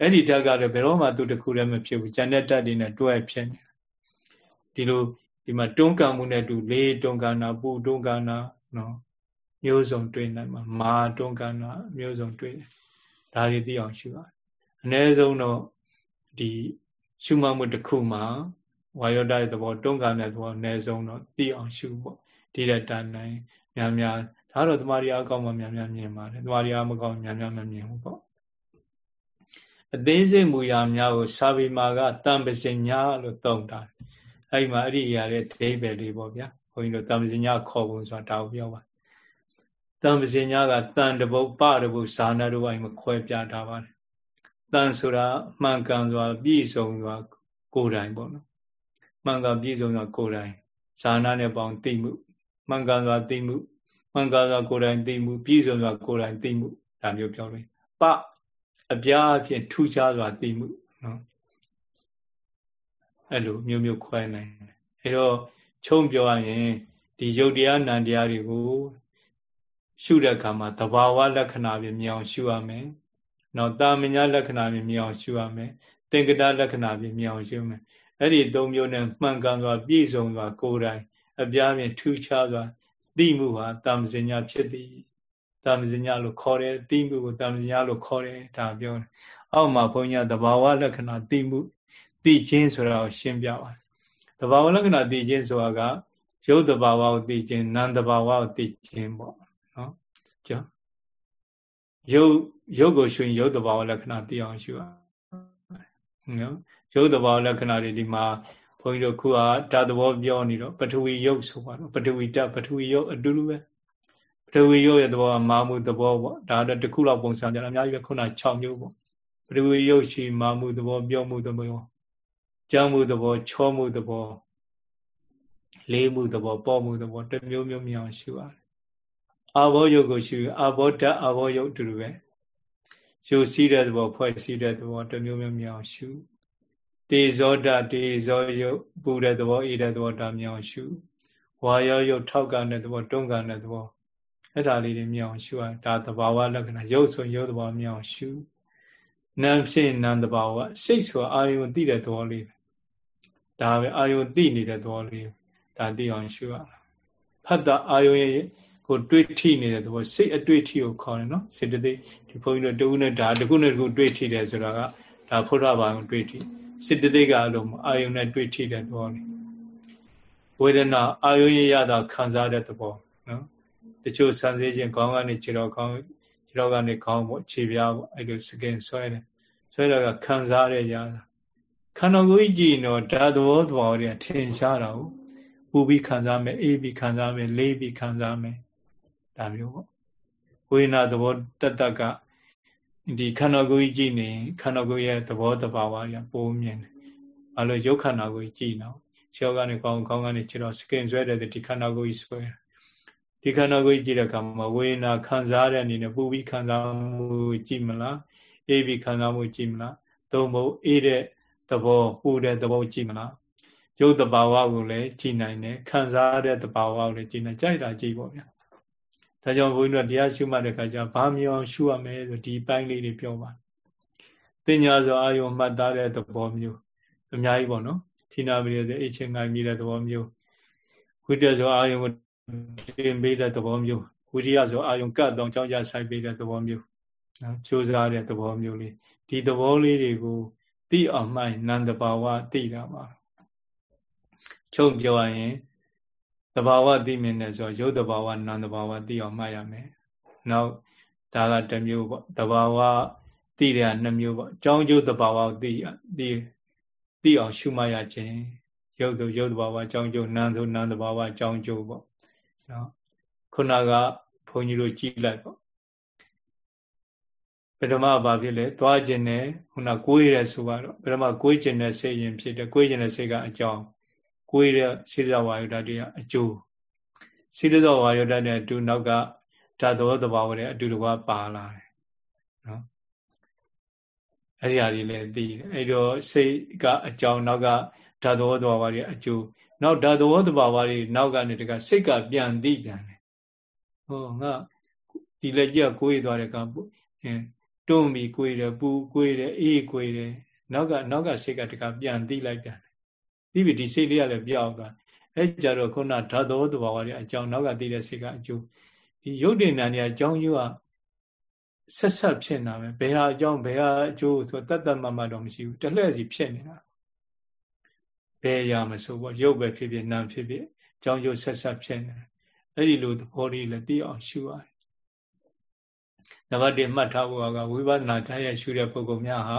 အဲ့ဒီဓာတ်ကလည်းဘယ်တော့မှသူတခုလည်းမဖြစ်ဘူးဉာဏ်နဲ့ဓာတ်တွေနဲ့တွဲဖြစ်နေ ဒီလိုဒီမှာတွန်းကန်မှုနဲ့တူလေးတွန်းကန်တာပူတွန်းကန်တာနော်မျိုးစုံတွေ့နိုင်မှာမာတွန်းကန်တာမျိုးစုံတွေ့တယ်ဒါတွေသိအောင်ရှုရတယ်အ ਨੇ ဆုံးတော့ဒီရှုမှတ်မှုတစ်ခုမှာဝါယောဒရဲ့သဘောတွန်းကန်တဲ့သဘောအ ਨੇ ဆုံးတော့သိအောင်ရှုပေါ့ဒီတဲ့တန်နိုင်များများဒါတော့တမာရီအကောင်းမှများများမြင်ပါတယ်တမာရီအမကောင်းများများမမြင်ဘူးပေါ့အသေးစိတ်မူရာများကိုစာပေမာကတံပစင်ညာလို့သုံးတာ အဲ့ဒီမှာအဲ့ဒီအရာရဲ့ဒိဗယ်လေးပေါ့ဗျာဘုန်းကြီးတို့တံပစင်ညာခေါ်ပုံဆိုတာဒါကိုပြောပါတံပစင်ညာကတန်တပုတ်ပတပုတ်ဇာနာတို့အိမ်မှာခွဲပြထားပါတယ်တန်ဆိုတာမှန်ကန်စွာပြည့်စုံစွာကိုယ်တိုင်ပေါ့နော်မှန်ကန်ပြည့်စုံစွာကိုယ်တိုင်ဇာနာနဲ့ပေါင်းသိမှုမှန်ကန်စွာသိမှုမှန်ကန်စွာကိုယ်တိုင်သိမှုပြည့်စုံစွာကိုယ်တိုင်သိမှုဒါမျိုးပြောလို့ပအပြားအဖြစ်ထူးခြားစွာသိမှုနော် အဲ့လိုမျိုးမျိုးခွဲနိုင်တယ်အဲတော့ချုံပြောရရင်ဒီယုတ်တရားနံတရားတွေကိုရှုတဲ့အခါမှာသဘာဝလက္ခဏာပြမြင်အောင်ရှုရမယ်။နော်တာမညာလက္ခဏာပြမြင်အောင်ရှုရမယ်။သင်္ကတလက္ခဏာပြမြင်အောင်ရှုမယ်။အဲ့ဒီသုံးမျိုးနဲ့မှန်ကန်စွာပြည့်စုံစွာကိုယ်တိုင်အပြားဖြင့်ထူးခြားစွာသိမှုဟာတာမစညာဖြစ်သည်။တာမစညာလို့ခေါ်တယ်သိမှုကိုတာမစညာလို့ခေါ်တယ်ဒါပြောတယ်။အောက်မှာဘုန်းကြီးကသဘာဝလက္ခဏာသိမှု သိခြင်းဆိုတာကိုရှင်းပြပါတယ်။သဘာဝလက္ခဏာသိခြင်းဆိုတာကရုပ်တဘာဝကိုသိခြင်းနာမ်တဘာဝကိုသိခြင်းပေါ့နော်ကြောရုပ်ရုပ်ကိုရှုရင်ရုပ်တဘာဝလက္ခဏာသိအောင်ရှုရနော်ရုပ်တဘာဝလက္ခဏာတွေဒီမှာဘုန်းကြီးတို့ခုကဓာတ်သဘောပြောနေတော့ပထဝီရုပ်ဆိုပါတော့ပထဝီဓာတ်ပထဝီရုပ်အတူတူပဲပထဝီရုပ်ရဲ့သဘောကမာမှုသဘောပေါ့ဒါတော့တစ်ခုလောက်ပုံစံကြတာအများကြီးပဲခုန6မျိုးပေါ့ပထဝီရုပ်ရှိမာမှုသဘောပြောမှုသဘော ကြောင်းမှုသဘောချောမှုသဘောလေးမှုသဘောပေါ်မှုသဘောတစ်မျိုးမျိုးမြောင်ရှုရတယ်အာဘောယုတ်ကိုရှုအာဘောဓာတ်အာဘောယုတ်တူတူပဲရှုစည်းတဲ့သဘောဖွဲ့စည်းတဲ့သဘောတစ်မျိုးမျိုးမြောင်ရှုတေဇောဓာတ်တေဇောယုတ်ပူတဲ့သဘောအေးတဲ့သဘောဒါမြောင်ရှုဝါယောယုတ်ထောက်ကန်တဲ့သဘောတွန်းကန်တဲ့သဘောအဲ့ဒါလေးတွေမြောင်ရှုရဒါသဘာဝလက္ခဏာရုပ်ဆိုရုပ်သဘောမြောင်ရှုနာမ်ဖြစ်နာမ်သဘာဝစိတ်ဆိုအာယုံသိတဲ့သဘောလေး ဒါပဲအာယုံသိနေတဲ့သဘောလေးဒါသိအောင်ရှုရတာဖတ်တာအာယုံရဲ့ကိုတွေးထိနေတဲ့သဘောစိတ်အတွေ့ထိကိုခေါ်တယ်နော်စေတသိက်ဒီဘုန်းကြီးတို့တဦးနဲ့ဒါတခုနဲ့တခုတွေးထိတယ်ဆိုတာကဒါဖုဒ္ဓဘာယုံတွေးထိစေတသိက်ကလို့အာယုံနဲ့တွေးထိတဲ့သဘောလေးဝေဒနာအာယုံရရတာခံစားတဲ့သဘောနော်တချို့ဆန်းစေးခြင်းခေါင်းကနေခြေတော်ခေါင်းခြေတော်ကနေခေါင်းပေါ့ခြေပြားပေါ့အဲ့လိုစကင်ဆွဲတယ်ဆွဲတာကခံစားရရတာ ခန္ဓာကိုယ်ကြီးတော့ဓာတ်သဘောသဘောတွေထင်ရှားတာဟုတ်ပူပြီးခံစားမယ်အေးပြီးခံစားမယ်လေးပြီးခံစားမယ်ဒါမျိုးပေါ့ဝေနာသဘောတတ္တကဒီခန္ဓာကိုယ်ကြီးကြည့်နေခန္ဓာကိုယ်ရဲ့သဘောတဘာဝကြီးပိုးမြင်တယ်။ဘာလို့ရုပ်ခန္ဓာကိုယ်ကြည့်နော်။ခြေောက်ကနေကောင်းကောင်းကနေခြေတော့စကင်ဆွဲတဲ့ဒီခန္ဓာကိုယ်ကြီးဆွဲဒီခန္ဓာကိုယ်ကြီးကြည့်တဲ့အခါမှာဝေဒနာခံစားတဲ့အနေနဲ့ပူပြီးခံစားမှုကြည့်မလားအေးပြီးခံစားမှုကြည့်မလားသုံးဖို့အေးတဲ့ သဘောပူတဲ့သဘောကြည့်မလားရုပ်တဘာဝကိုလည်းကြည်နိုင်တယ်ခံစားတဲ့တဘာဝကိုလည်းကြည်နိုင်ကြိုက်တာကြည်ပေါ့ဗျာဒါကြောင့်ဘုန်းကြီးတို့တရားရှုမှတ်တဲ့အခါကျဘာမြောင်ရှုရမယ်ဆိုဒီပိုင်းလေးတွေပြောပါတင်ညာဆိုအာယုံမှတ်သားတဲ့သဘောမျိုးအများကြီးပေါ့နော်ထိနာပရိသေအချင်းငိုင်းမိတဲ့သဘောမျိုးဝိတ္တဆိုအာယုံကိုတင်ပေးတဲ့သဘောမျိုးဝိရိယဆိုအာယုံကတ်တော့ကြောင်းကြဆိုင်ပေးတဲ့သဘောမျိုးနော်ကြိုးစားတဲ့သဘောမျိုးလေးဒီသဘောလေးတွေကို သိအောင်မှနန္တဘာဝသိတာပါချုပ်ပြောရရင်တဘာဝသိမြင်တယ်ဆိုရုပ်တဘာဝနာမ်တဘာဝသိအောင်မှတ်ရမယ်နောက်ဒါကတစ်မျိုးပေါ့တဘာဝသိတဲ့နှစ်မျိုးပေါ့အကြောင်းကျိုးတဘာဝသိသိသိအောင်ရှုမှတ်ရခြင်းရုပ်ဆိုရုပ်တဘာဝအကြောင်းကျိုးနာမ်ဆိုနာမ်တဘာဝအကြောင်းကျိုးပေါ့နော်ခုနကဘုန်းကြီးတို့ကြည်လိုက်ပေါ့ ပထမဘာဖြစ်လဲသွားခြင်းနဲ့ခုနကိုးရဆိုတော့ပထမကိုးခြင်းနဲ့စိတ်ရင်ဖြစ်တယ်ကိုးခြင်းနဲ့စိတ်ကအကြောင်းကိုးရစေတဝါယုဒတွေကအကျိုးစေတဝါယုဒနဲ့အတူနောက်ကဓာတ်တော်သဘာဝတွေအတူတကွာပါလာတယ်နော်အဲ့ဒီဟာတွေလည်းသိတယ်အဲ့တော့စိတ်ကအကြောင်းနောက်ကဓာတ်တော်သဘာဝတွေအကျိုးနောက်ဓာတ်တော်သဘာဝတွေနောက်ကနေတကစိတ်ကပြန်သိပြန်တယ်ဟောငါဒီလက်ကြကိုးရသွားတဲ့က တွန်းပြီးကိုးတယ်ပူကိုးတယ်အေးကိုးတယ်နောက်ကနောက်ကစိတ်ကတကပြန်သိလိုက်ပြန်တယ်ပြီးပြီဒီစိတ်လေးကလည်းပြောက်သွားအဲကြတော့ခုနဓာတ်တော်သဘာဝတွေအကြောင်းနောက်ကသိတဲ့စိတ်ကအကျိုးဒီရုပ်တည်နာနေအကြောင်းကျိုးကဆက်ဆက်ဖြစ်နေတာပဲဘယ်ဟာအကြောင်းဘယ်ဟာအကျိုးဆိုတတ်တတ်မှမှတော့မရှိဘူးတလှည့်စီဖြစ်နေတာဘယ်ရမဆိုပေါ့ရုပ်ပဲဖြစ်ဖြစ်နာမ်ဖြစ်ဖြစ်အကြောင်းကျိုးဆက်ဆက်ဖြစ်နေတယ်အဲ့ဒီလိုသဘောလေးလည်းသိအောင်ရှုရတယ် နံပါတ်1မှတ်ထားဖို့ကဝိပဿနာတရားရရှုတဲ့ပုဂ္ဂိုလ်များဟာ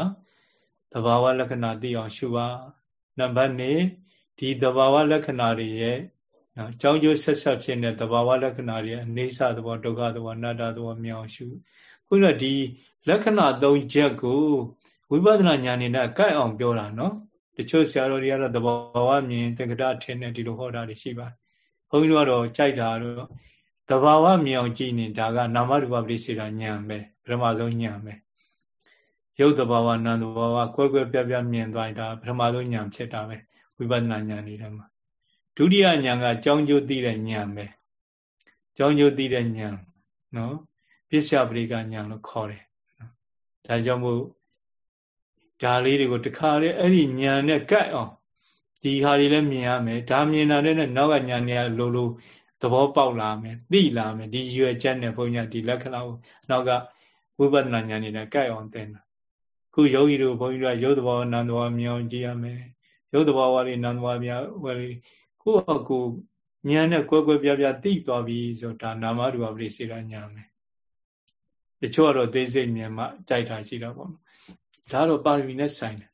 သဘာဝလက္ခဏာသိအောင်ရှုပါနံပါတ်2ဒီသဘာဝလက္ခဏာတွေရဲ့နော်ကြောင်းကျိုးဆက်ဆက်ဖြစ်တဲ့သဘာဝလက္ခဏာတွေအနေဆသဘောဒုက္ခသဘောအနတ္တသဘောမြောင်ရှုခုနဒီလက္ခဏာ၃ချက်ကိုဝိပဿနာဉာဏ်နဲ့ကိုက်အောင်ပြောတာနော်တချို့ဆရာတော်တွေကတော့သဘာဝမြင်သင်္ကတထင်တဲ့ဒီလိုဟောတာတွေရှိပါတယ်ဘုန်းကြီးတို့ကတော့ကြိုက်တာတော့ သဘာဝမြင်အောင်ကြည့်နေဒါကနာမရူပပရိစေတာဉာဏ်ပဲပထမဆုံးဉာဏ်ပဲရုပ်တဘာဝနာမ်တဘာဝကွဲကွဲပြားပြားမြင်သွားတာပထမဆုံးဉာဏ်ဖြစ်တာပဲဝိပဿနာဉာဏ်တွေထဲမှာဒုတိယဉာဏ်ကကြောင်းကျိုးသိတဲ့ဉာဏ်ပဲကြောင်းကျိုးသိတဲ့ဉာဏ်နော်ပစ္စယပရိကဉာဏ်လို့ခေါ်တယ်ဒါကြောင့်မို့ဒါလေးတွေကိုတခါလေအဲ့ဒီဉာဏ်နဲ့ကတ်အောင်ဒီဟာတွေလည်းမြင်ရမယ်ဒါမြင်တာနဲ့နောက်ကဉာဏ်တွေကလိုလို သဘောပေါက်လာမယ်သိလာမယ်ဒီရွယ်ချက်နဲ့ဘုန်းကြီးဒီလက္ခဏာကိုနောက်ကဝိပဿနာဉာဏ်တွေနဲ့ကတ်အောင်သင်တာခုယောဂီတို့ဘုန်းကြီးတို့ရုပ်သဘောနာမ်သဘောမြောင်ကြည့်ရမယ်ရုပ်သဘောဝါလေးနာမ်သဘောပြဝါလေးကိုယ့်အကူဉာဏ်နဲ့ကွဲကွဲပြားပြားသိသွားပြီဆိုဒါနာမရူပပရိစေရညာမယ်တချို့ကတော့သိစိတ်မြင်မှကြိုက်တာရှိတာပေါ့ဒါတော့ပါရမီနဲ့ဆိုင်တယ်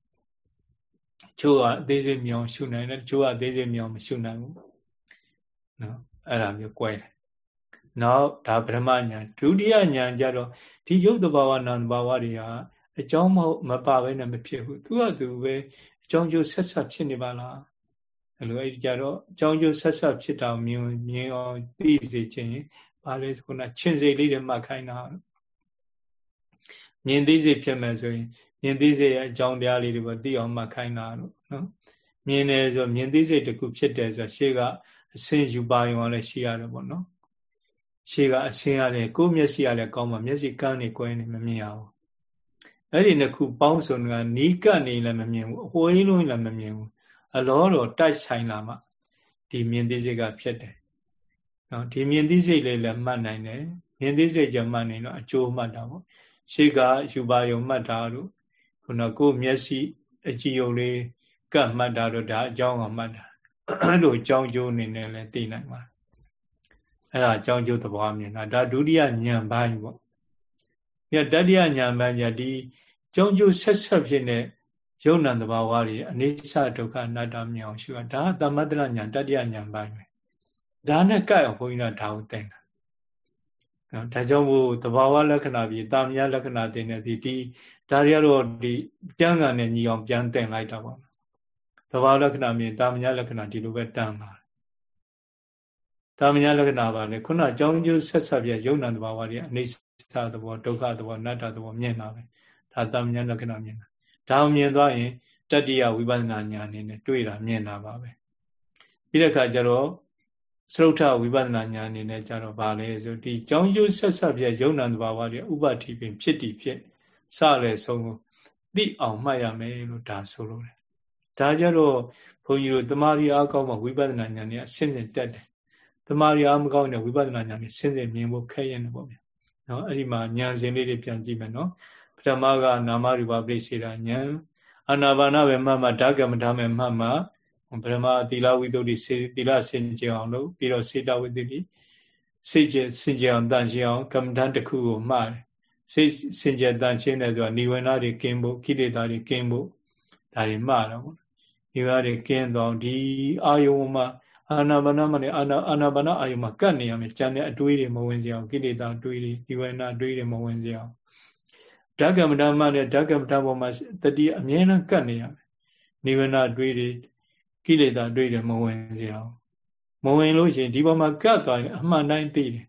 ချို့ကအသေးစိတ်မြောင်ရှုနိုင်တယ်ချို့ကအသေးစိတ်မြောင်မရှုနိုင်ဘူးနော် အဲ့ဒါမျိုးကွဲတယ်နောက်ဒါဗြဟ္မညာဒုတိယညာကြတော့ဒီယုတ်တဘာဝနာမ်တဘာဝတွေဟာအကြောင်းမဟုတ်မပါဘဲနဲ့မဖြစ်ဘူးသူကသူပဲအကြောင်းကျိုးဆက်ဆက်ဖြစ်နေပါလားအဲ့လိုအဲ့ဒီကြတော့အကြောင်းကျိုးဆက်ဆက်ဖြစ်တာမြင်မြင်အောင်သိစေခြင်းဘာလဲဆိုတော့ချင်းစိတ်လေးတွေမှတ်ခိုင်းတာမြင်သိစေဖြစ်မယ်ဆိုရင်မြင်သိစေရဲ့အကြောင်းတရားလေးတွေပေါ့သိအောင်မှတ်ခိုင်းတာလို့နော်မြင်တယ်ဆိုမြင်သိစေတခုဖြစ်တယ်ဆိုရှေ့က အစင်းယူပါရုံလည်းရှိရတယ်ပေါ့နော်ရှေ့ကအစင်းရတယ်ကိုယ်မျက်စိရလည်းကောင်းမှမျက်စိကန်းနေကွဲနေမမြင်ရဘူးအဲ့ဒီနှစ်ခုပေါင်းစုံကနီးကပ်နေလည်းမမြင်ဘူးအဝေးလုံးလည်းမမြင်ဘူးအလောတော်တိုက်ဆိုင်လာမှဒီမြင်သိစိတ်ကဖြစ်တယ်နော်ဒီမြင်သိစိတ်လေးလည်းမှတ်နိုင်တယ်မြင်သိစိတ်ကြမှတ်နိုင်တော့အကျိုးမှတ်တာပေါ့ရှေ့ကယူပါယုံမှတ်တာတို့ခုနကိုမျက်စိအကြည့်ယုံလေးကတ်မှတ်တာတို့ဒါအကြောင်းကမှတ်တာ အဲ့လိုအကြောင်းကျိုးအနေနဲ့လည်းသိနိုင်ပါအဲ့ဒါအကြောင်းကျိုးသဘောမြင်တာဒါဒုတိယဉာဏ်ပိုင်းပေါ့ညတတိယဉာဏ်ပိုင်းညဒီကြောင်းကျိုးဆက်ဆက်ဖြစ်တဲ့ယုံနံတဘာဝတွေအနေဆဒုက္ခအနတ္တမြောင်ရှုတာဒါကသမတ္တရညာတတိယညာပိုင်းပဲဒါနဲ့ကြိုက်အောင်ဘုန်းကြီးကဒါကိုသင်တာနော်ဒါကြောင့်မို့သဘာဝလက္ခဏာပြီးတာမညာလက္ခဏာတင်တဲ့ဒီဒီဒါတွေကတော့ဒီပြန်ကန်နဲ့ညီအောင်ပြန်တင်လိုက်တာပေါ့ သဘာဝလက္ခဏာမြင်တာမညာလက္ခဏာဒီလိုပဲတန်းလာတာမညာလက္ခဏာပါလေခုနအကြောင်းကျိုးဆက်ဆက်ပြယုံနာသဘာဝတွေအိဋ္ဌသဘောဒုက္ခသဘောအနတ္တသဘောမြင်တာပဲဒါတာမညာလက္ခဏာမြင်တာဒါအောင်မြင်သွားရင်တတ္တိယဝိပဿနာဉာဏ်အနေနဲ့တွေ့တာမြင်တာပါပဲပြီးတဲ့အခါကျတော့သရုတ်ထဝိပဿနာဉာဏ်အနေနဲ့ကြတော့ဗာလဲဆိုဒီကြောင်းကျိုးဆက်ဆက်ပြယုံနာတဘာဝတွေဥပတိပင်ဖြစ်တည်ဖြစ်စလည်းဆုံးကိုသိအောင်မှတ်ရမယ်လို့ဒါဆိုလို့တယ် ဒါကြတော့ဘုန်းကြီးတို့တမာရီအားကောင်းမှဝိပဿနာဉာဏ်နဲ့အဆင့်ဆင့်တက်တယ်တမာရီအားမကောင်းတဲ့ဝိပဿနာဉာဏ်နဲ့ဆင့်ဆင့်မြင်ဖို့ခဲရင်ပေါ့ဗျာနော်အဲ့ဒီမှာဉာဏ်စဉ်လေးတွေပြန်ကြည့်မယ်နော်ပထမကနာမရူပပရိစေတာဉာဏ်အာနာပါနပဲမှတ်မှဓကမ္မထာပဲမှတ်မှပထမသီလဝိသုဒ္ဓိစေသီလစင်ကြအောင်လို့ပြီးတော့စေတဝိသုဒ္ဓိစိတ်ကျစင်ကြအောင်တန်ရှင်းအောင်ကမ္မဋ္ဌာန်းတစ်ခုကိုမှားတယ်စိတ်စင်ကြတန်ရှင်းတယ်ဆိုတာနိဝေနတွေကင်းဖို့ကိလေသာတွေကင်းဖို့ဒါတွေမှားတော့ ပေါ့နိဝေနတွေကင်းတော့ဒီအာယုံမှာအာနာပါနမနဲ့အာနာအာနာပါနအာယုံမှာကတ်နေရမယ်ကြံတဲ့အတွေးတွေမဝင်စေအောင်ကိလေသာအတွေးတွေနိဝေနအတွေးတွေမဝင်စေအောင်ဓကမ္မဋ္ဌာန်းမနဲ့ဓကမ္မဋ္ဌာန်းပေါ်မှာတတိအမြဲတမ်းကတ်နေရမယ်နိဝေနအတွေးတွေကိလေသာတွေ့တယ်မဝင်စေအောင်မဝင်လို့ရှိရင်ဒီပေါ်မှာကတ်သွားရင်အမှန်တိုင်းသိတယ်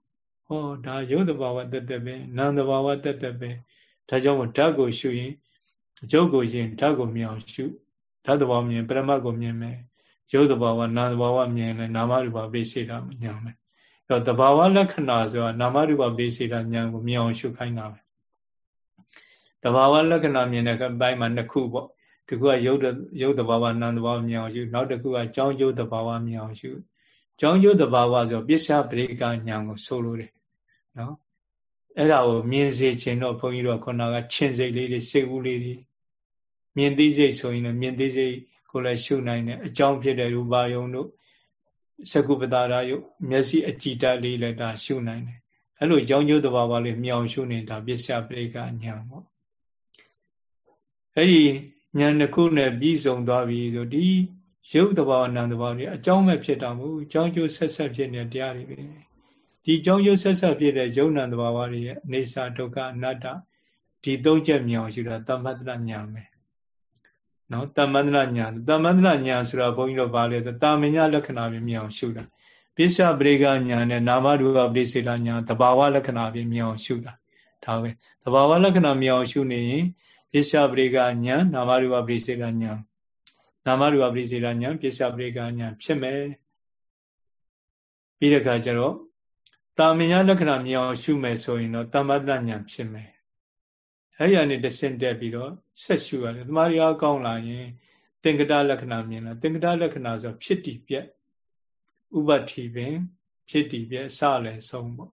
ဟောဒါရုပ်တဘာဝတက်တက်ပဲနာမ်တဘာဝတက်တက်ပဲဒါကြောင့်မို့ဓာတ်ကိုရှုရင်အကျုပ်ကိုရှင်ဓာတ်ကိုမြင်အောင်ရှု ဓာတ်တဘာဝမြင်ပရမတ်ကိုမြင်မယ်ရုပ်တဘာဝနာမ်တဘာဝမြင်လဲနာမရူပပိစေတာညာမယ်အဲ့တော့တဘာဝလက္ခဏာဆိုတာနာမရူပပိစေတာညာကိုမြင်အောင်ရှုခိုင်းတာပဲတဘာဝလက္ခဏာမြင်တဲ့ဘိုင်းမှာနှစ်ခုပေါ့တခုကရုပ်ရုပ်တဘာဝနာမ်တဘာဝမြင်အောင်ရှုနောက်တစ်ခုကကြောင်းကျိုးတဘာဝမြင်အောင်ရှုကြောင်းကျိုးတဘာဝဆိုပစ္စယပရိကညာကိုဆိုလိုတယ်နော်အဲ့ဒါကိုမြင်စေခြင်းတော့ဘုန်းကြီးတို့ခုနကချင်းစိတ်လေးတွေစိတ်ဦးလေးတွေ မြင်သိစိတ်ဆိုရင်လည်းမြင်သိစိတ်ကိုလည်းရှုနိုင်တယ်အကြောင်းဖြစ်တဲ့ရူပါယုံတို့သကုပတာရယုမျက်စိအကြည်တက်လေးလည်းဒါရှုနိုင်တယ်အဲ့လိုကြောင်းကျိုးတဘာဝလေးမြောင်ရှုနေတာပစ္စယပရိကညာပေါ့အဲ့ဒီဉာဏ်တစ်ခုနဲ့ပြီးဆုံးသွားပြီဆိုဒီရုပ်တဘာဝနာမ်တဘာဝတွေအကြောင်းမဲ့ဖြစ်တာမဟုတ်အကြောင်းကျိုးဆက်ဆက်ဖြစ်နေတဲ့တရားတွေပဲဒီအကြောင်းကျိုးဆက်ဆက်ဖြစ်တဲ့ယုံနာတဘာဝတွေရဲ့အနေစာဒုက္ခအနတ္တဒီသုံးချက်မြောင်ရှိတာတမ္ပတ္တညာပဲ နော်တမ္ပတ္တညာတမ္ပတ္တညာဆိုတာဘုန်းကြီးတို့ဗာလဲတာမညာလက္ခဏာပဲမြောင်ရှုတာပိစ္ဆပရိကညာနဲ့နာမရူပပိစေတာညာတဘာဝလက္ခဏာပဲမြောင်ရှုတာဒါပဲတဘာဝလက္ခဏာမြောင်ရှုနေရင်ပစ္စပရိကညာနာမရူပပရိစေကညာနာမရူပပရိစေကညာပစ္စပရိကညာဖြစ်မယ်ပြီးတဲ့အခါကျတော့တာမညာလက္ခဏာမြင်အောင်ရှုမယ်ဆိုရင်တော့တမ္ပတ္တညာဖြစ်မယ် အဲ့ရနေတဆင့်တက်ပြီးတော့ဆက်ရှုရတယ်တမာရီအားကောင်းလာရင်သင်္ကတလက္ခဏာမြင်လာသင်္ကတလက္ခဏာဆိုဖြစ်တည်ပြက်ဥပတိပင် ဖြစ်တည်ပြက်စလည်းဆုံးပေါ့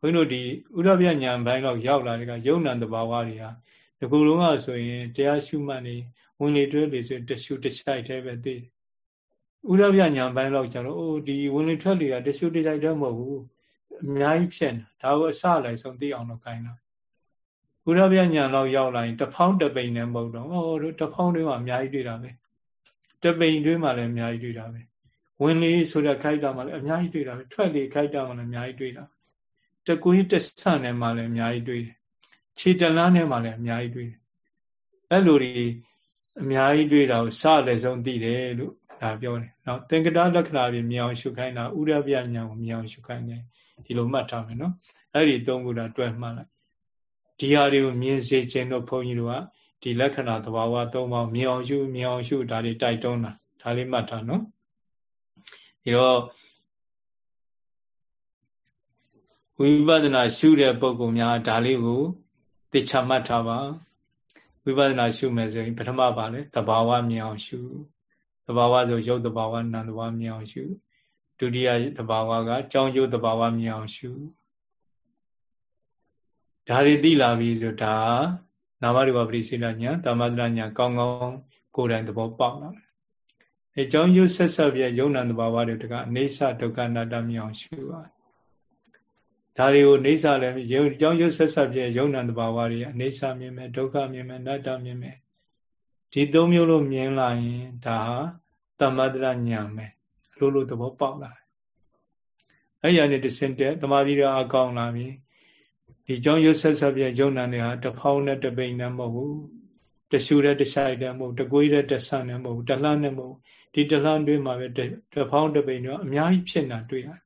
ဘုန်းကြီးတို့ဒီဥရပြညာဘိုင်းတော့ရောက်လာတဲ့ကယုံနံတဘာဝတွေဟာဒီကုလုံးကဆိုရင်တရားရှုမှတ်နေဝင်လေတွဲလေဆိုတရှုတချိုက်တည်းပဲသိဥရပြညာပိုင်းတော့ကျတော့အိုးဒီဝင်လေထွက်လေကတရှုတချိုက်တည်းမဟုတ်ဘူးအများကြီးဖြစ်နေတာဒါကိုအစလိုက်ဆုံးသိအောင်လုပ်ခိုင်းတာ ဥရပြညာတော့ရောက်လာရင်တဖောင်းတပိန်နဲ့မဟုတ်တော့ဩတို့တဖောင်းတွေမှာအများကြီးတွေ့တာပဲတပိန်တွေမှာလည်းအများကြီးတွေ့တာပဲဝင်လေဆိုတဲ့ခိုက်တာမှာလည်းအများကြီးတွေ့တာပဲထွက်လေခိုက်တာမှာလည်းအများကြီးတွေ့တာတကွေးတဆန့်နဲ့မှာလည်းအများကြီးတွေ့တယ်ခြေတလန်းထဲမှာလည်းအများကြီးတွေ့တယ်အဲ့လိုတွေအများကြီးတွေ့တာကိုစလည်းဆုံးသိတယ်လို့ဒါပြောတယ်နော်သင်္ကတလက္ခဏာတွေမြောင်ရှုခိုင်းတာဥရပြညာကိုမြောင်ရှုခိုင်းတယ်ဒီလိုမှတ်ထားမယ်နော်အဲ့ဒီသုံးခုတာတွဲမှတ်လိုက် ဒီဟာတွေကိုမြင်စေခြင်းတော့ဘုန်းကြီးတို့ကဒီလက္ခဏာသဘာဝသုံးပါးမြောင်ရှုမြောင်ရှုဒါတွေတိုက်တွန်းတာဒါလေးမှတ်ထားနော်ဒီတော့ဝိပဿနာရှုတဲ့ပုံကောင်များဒါလေးကိုသိချမှတ်ထားပါဝိပဿနာရှုမယ်ဆိုရင်ပထမပါလေတဘာဝမြင်အောင်ရှုတဘာဝဆိုရုပ်တဘာဝနာမ်တဘာဝမြင်အောင်ရှုဒုတိယတဘာဝကကြောင်းကျိုးတဘာဝမြင်အောင်ရှု ဒါတွေသိလာပြီဆိုဒါနာမရူပပရိစေဏညာတမတ္တညာကောင်းကောင်းကိုယ်တိုင်သဘောပေါက်လာတယ်အဲကြောင်းကျိုးဆက်ဆက်ပြယုံနာတဘာဝတွေတကအနေဆဒုက္ခနာတမြင်အောင်ရှုပါဒါတွေကိုနေဆာလည်းရုပ်ကြောင်းရုပ်ဆက်ဆက်ပြည့်ယုံနံတဘာဝတွေအနေဆာမြင်မယ်ဒုက္ခမြင်မယ်နတ္တမြင်မယ်ဒီသုံးမျိုးလို့မြင်လာရင်ဒါဟာတမ္မတရညာမယ်လို့လို့သဘောပေါက်လာတယ်အဲ့ရနေတစင်တဲ့တမာတိရအကောင်းလာပြီ ဒီကြောင့်ရုပ်ဆက်ဆက်ပြယုံနာနေဟာတဖောင်းနဲ့တပိန်နဲ့မဟုတ်ဘူးတရှူတဲ့တဆိုင်တဲ့မဟုတ်တကွေးတဲ့တဆန်နဲ့မဟုတ်တလှနဲ့မဟုတ်ဒီတလှတွင်းမှာပဲတဖောင်းတပိန်တော့အများကြီးဖြစ်နေတာတွေ့ရတယ်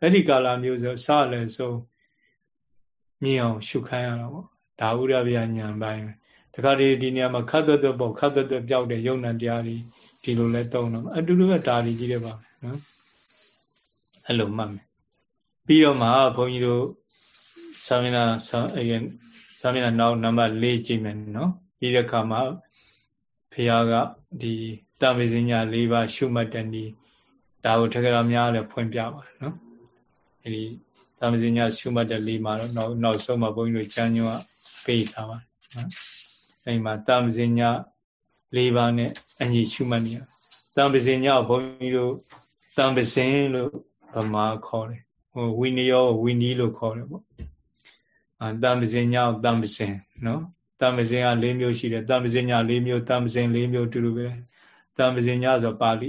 အဲ့ဒီကာလမျိုးဆိုစလည်းဆုံးမြင်အောင်ရှုခိုင်းရတော့ဒါဥရဗျာညာပိုင်းတခါဒီဒီနေရာမှာခတ်သွက်သွက်ပေါ့ခတ်သွက်သွက်ပြောက်တဲ့ယုံနာတရားတွေဒီလိုလဲတုံးတော့အတူတူပဲဒါတွေကြီးတယ်ပါနော်အဲ့လိုမှတ်မယ်ပြီးတော့မှဘုန်းကြီးတို့ သာမဏေအရင်သာမဏေနောက်နံပါတ်၄ကြည့်မယ်နော်ပြီးတဲ့အခါမှာဖះကဒီတမ္ပဇညာ၄ပါးရှုမှတ်တဲ့နည်းဒါကိုထက်ကရာများလည်းဖွင့်ပြပါတယ်နော်အဲဒီတမ္ပဇညာရှုမှတ်တဲ့၄ပါးတော့နောက်နောက်ဆုံးမှာဘုန်းကြီးတို့ကျမ်းညွှန်ကပေးထားပါနော်အဲဒီမှာတမ္ပဇညာ၄ပါးနဲ့အညီရှုမှတ်နေရတမ္ပဇညာဘုန်းကြီးတို့တမ္ပဇင်လို့ဗမာခေါ်တယ်ဟိုဝိနည်းဝိနည်းလို့ခေါ်တယ်ပေါ့အာ တမ္ပဇညာတမ္ပဇင်နော်တမ္ပဇင်က၄မျိုးရှိတယ်တမ္ပဇင်ညာ၄မျိုးတမ္ပဇင်၄မျိုးတူတူပဲတမ္ပဇင်ညာဆိုပါဠိ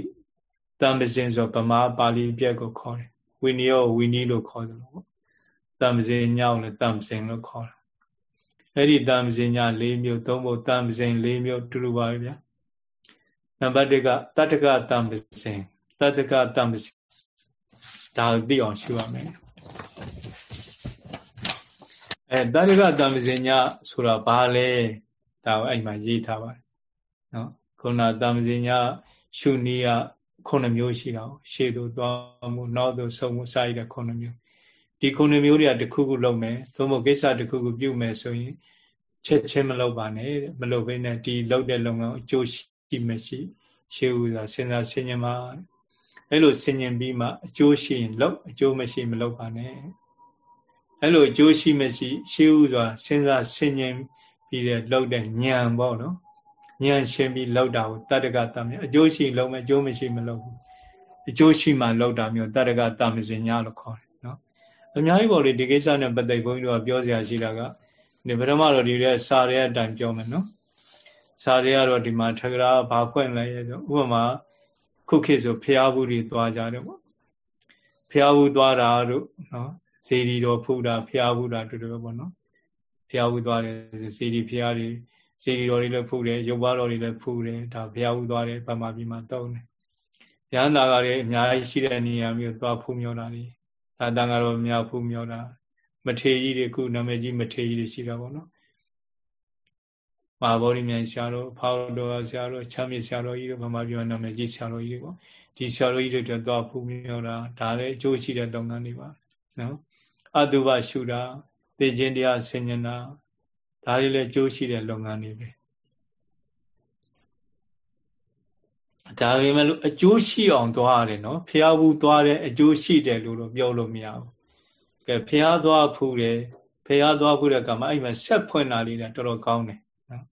တမ္ပဇင်ဆိုဗမာပါဠိပြက်ကိုခေါ်တယ်ဝိနည်းဝိနည်းလို့ခေါ်တယ်ပေါ့တမ္ပဇင်ညာကိုလည်းတမ္ပဇင်လို့ခေါ်တယ်အဲ့ဒီတမ္ပဇင်ညာ၄မျိုးသုံးဖို့တမ္ပဇင်၄မျိုးတူတူပါပဲဗျာနံပါတ်၁ကတတ္တကတမ္ပဇင်တတ္တကတမ္ပဇင်ဒါသိအောင်ရှုရမယ် အဲတတ္တကတမ္ပဇင်ညာဆိုတာဘာလဲဒါကိုအဲ့မှာရေးထားပါတယ်နော်ခုနတမ္ပဇင်ညာရှုနည်းကခုနှစ်မျိုးရှိတာရှေ့သို့သွားမှုနောက်သို့ဆုံးမှုစရတဲ့ခုနှစ်မျိုးဒီခုနှစ်မျိုးတွေကတစ်ခုခုလုပ်မယ်သို့မဟုတ်ကိစ္စတစ်ခုခုပြုမယ်ဆိုရင်ချက်ချင်းမလုပ်ပါနဲ့မလုပ်ဘဲနဲ့ဒီလုပ်တဲ့လုပ်ငန်းအကျိုးရှိမရှိရှေ့ဦးစွာစဉ်းစားဆင်ញင်ပါအဲ့လိုဆင်ញင်ပြီးမှအကျိုးရှိရင်လုပ်အကျိုးမရှိမလုပ်ပါနဲ့ အဲ့လိုအကျိုးရှိမရှိရှေ့ဦးစွာစဉ်းစားဆင်ញင်ပြီးတဲ့လုပ်တဲ့ဉာဏ်ပေါ့နော်ဉာဏ်ရှင်းပြီးလောက်တာကိုတတ္တကတမအကျိုးရှိလုံးမယ်အကျိုးမရှိမလုပ်ဘူးအကျိုးရှိမှလောက်တာမျိုးတတ္တကတမစင်ညာလို့ခေါ်တယ်နော်အများကြီးပေါ့လေဒီကိစ္စနဲ့ပတ်သက်ဘုန်းကြီးတို့ကပြောစရာရှိတာကဒီပထမတော့ဒီရဲ့စာရဲအတိုင်းပြောမယ်နော်စာရဲကတော့ဒီမှာထကရာဘာခွင့်လဲဆိုဥပမာခုခေတ်ဆိုဖျားဘူးတွေသွားကြတယ်ပေါ့ဖျားဘူးသွားတာတို့နော် ဇေဒီတော်ဖူတာဖျားဘူးတာတူတူပဲပေါ့နော်ဖျားဘူးသွားတယ်ဇေဒီဖျားတွေဇေဒီတော်တွေလည်းဖူးတယ်ရုပ်ပါတော်တွေလည်းဖူးတယ်ဒါဘုရားဥသွားတယ်ဗမာပြည်မှာတုံးတယ်ရဟန္တာကလည်းအများကြီးရှိတဲ့နေရာမျိုးသွားဖူးမြောတာတွေဒါတန်ကတော့အများဖူးမြောတာမထေကြီးတွေခုနာမည်ကြီးမထေကြီးတွေရှိတာပေါ့နော်မဟာဗောဓိမြိုင်ဆရာတော်ဖောက်တော်ဆရာတော်ချမ်းမြေဆရာတော်ကြီးတို့ဗမာပြည်မှာနာမည်ကြီးဆရာတော်ကြီးတွေပေါ့ဒီဆရာတော်ကြီးတွေတော့ဖူးမြောတာဒါလည်းအကျိုးရှိတဲ့လုပ်ငန်းတွေပါနော် အတုပရှုတာသိခြင်းတရားဆင်ញနာဒါတွေလည်းကြိုးရှိတဲ့လုပ်ငန်းတွေပဲဒါပေမဲ့လို့အကျိုးရှိအောင်သွားရတယ်နော်ဖျားဘူးသွားတယ်အကျိုးရှိတယ်လို့တော့ပြောလို့မရဘူးကဲဖျားသွားဖူးတယ်ဖျားသွားဖူးတဲ့ကံမှာအဲ့မှာဆက်ဖွင့်တာလေးလည်းတော်တော်ကောင်းတယ်နော်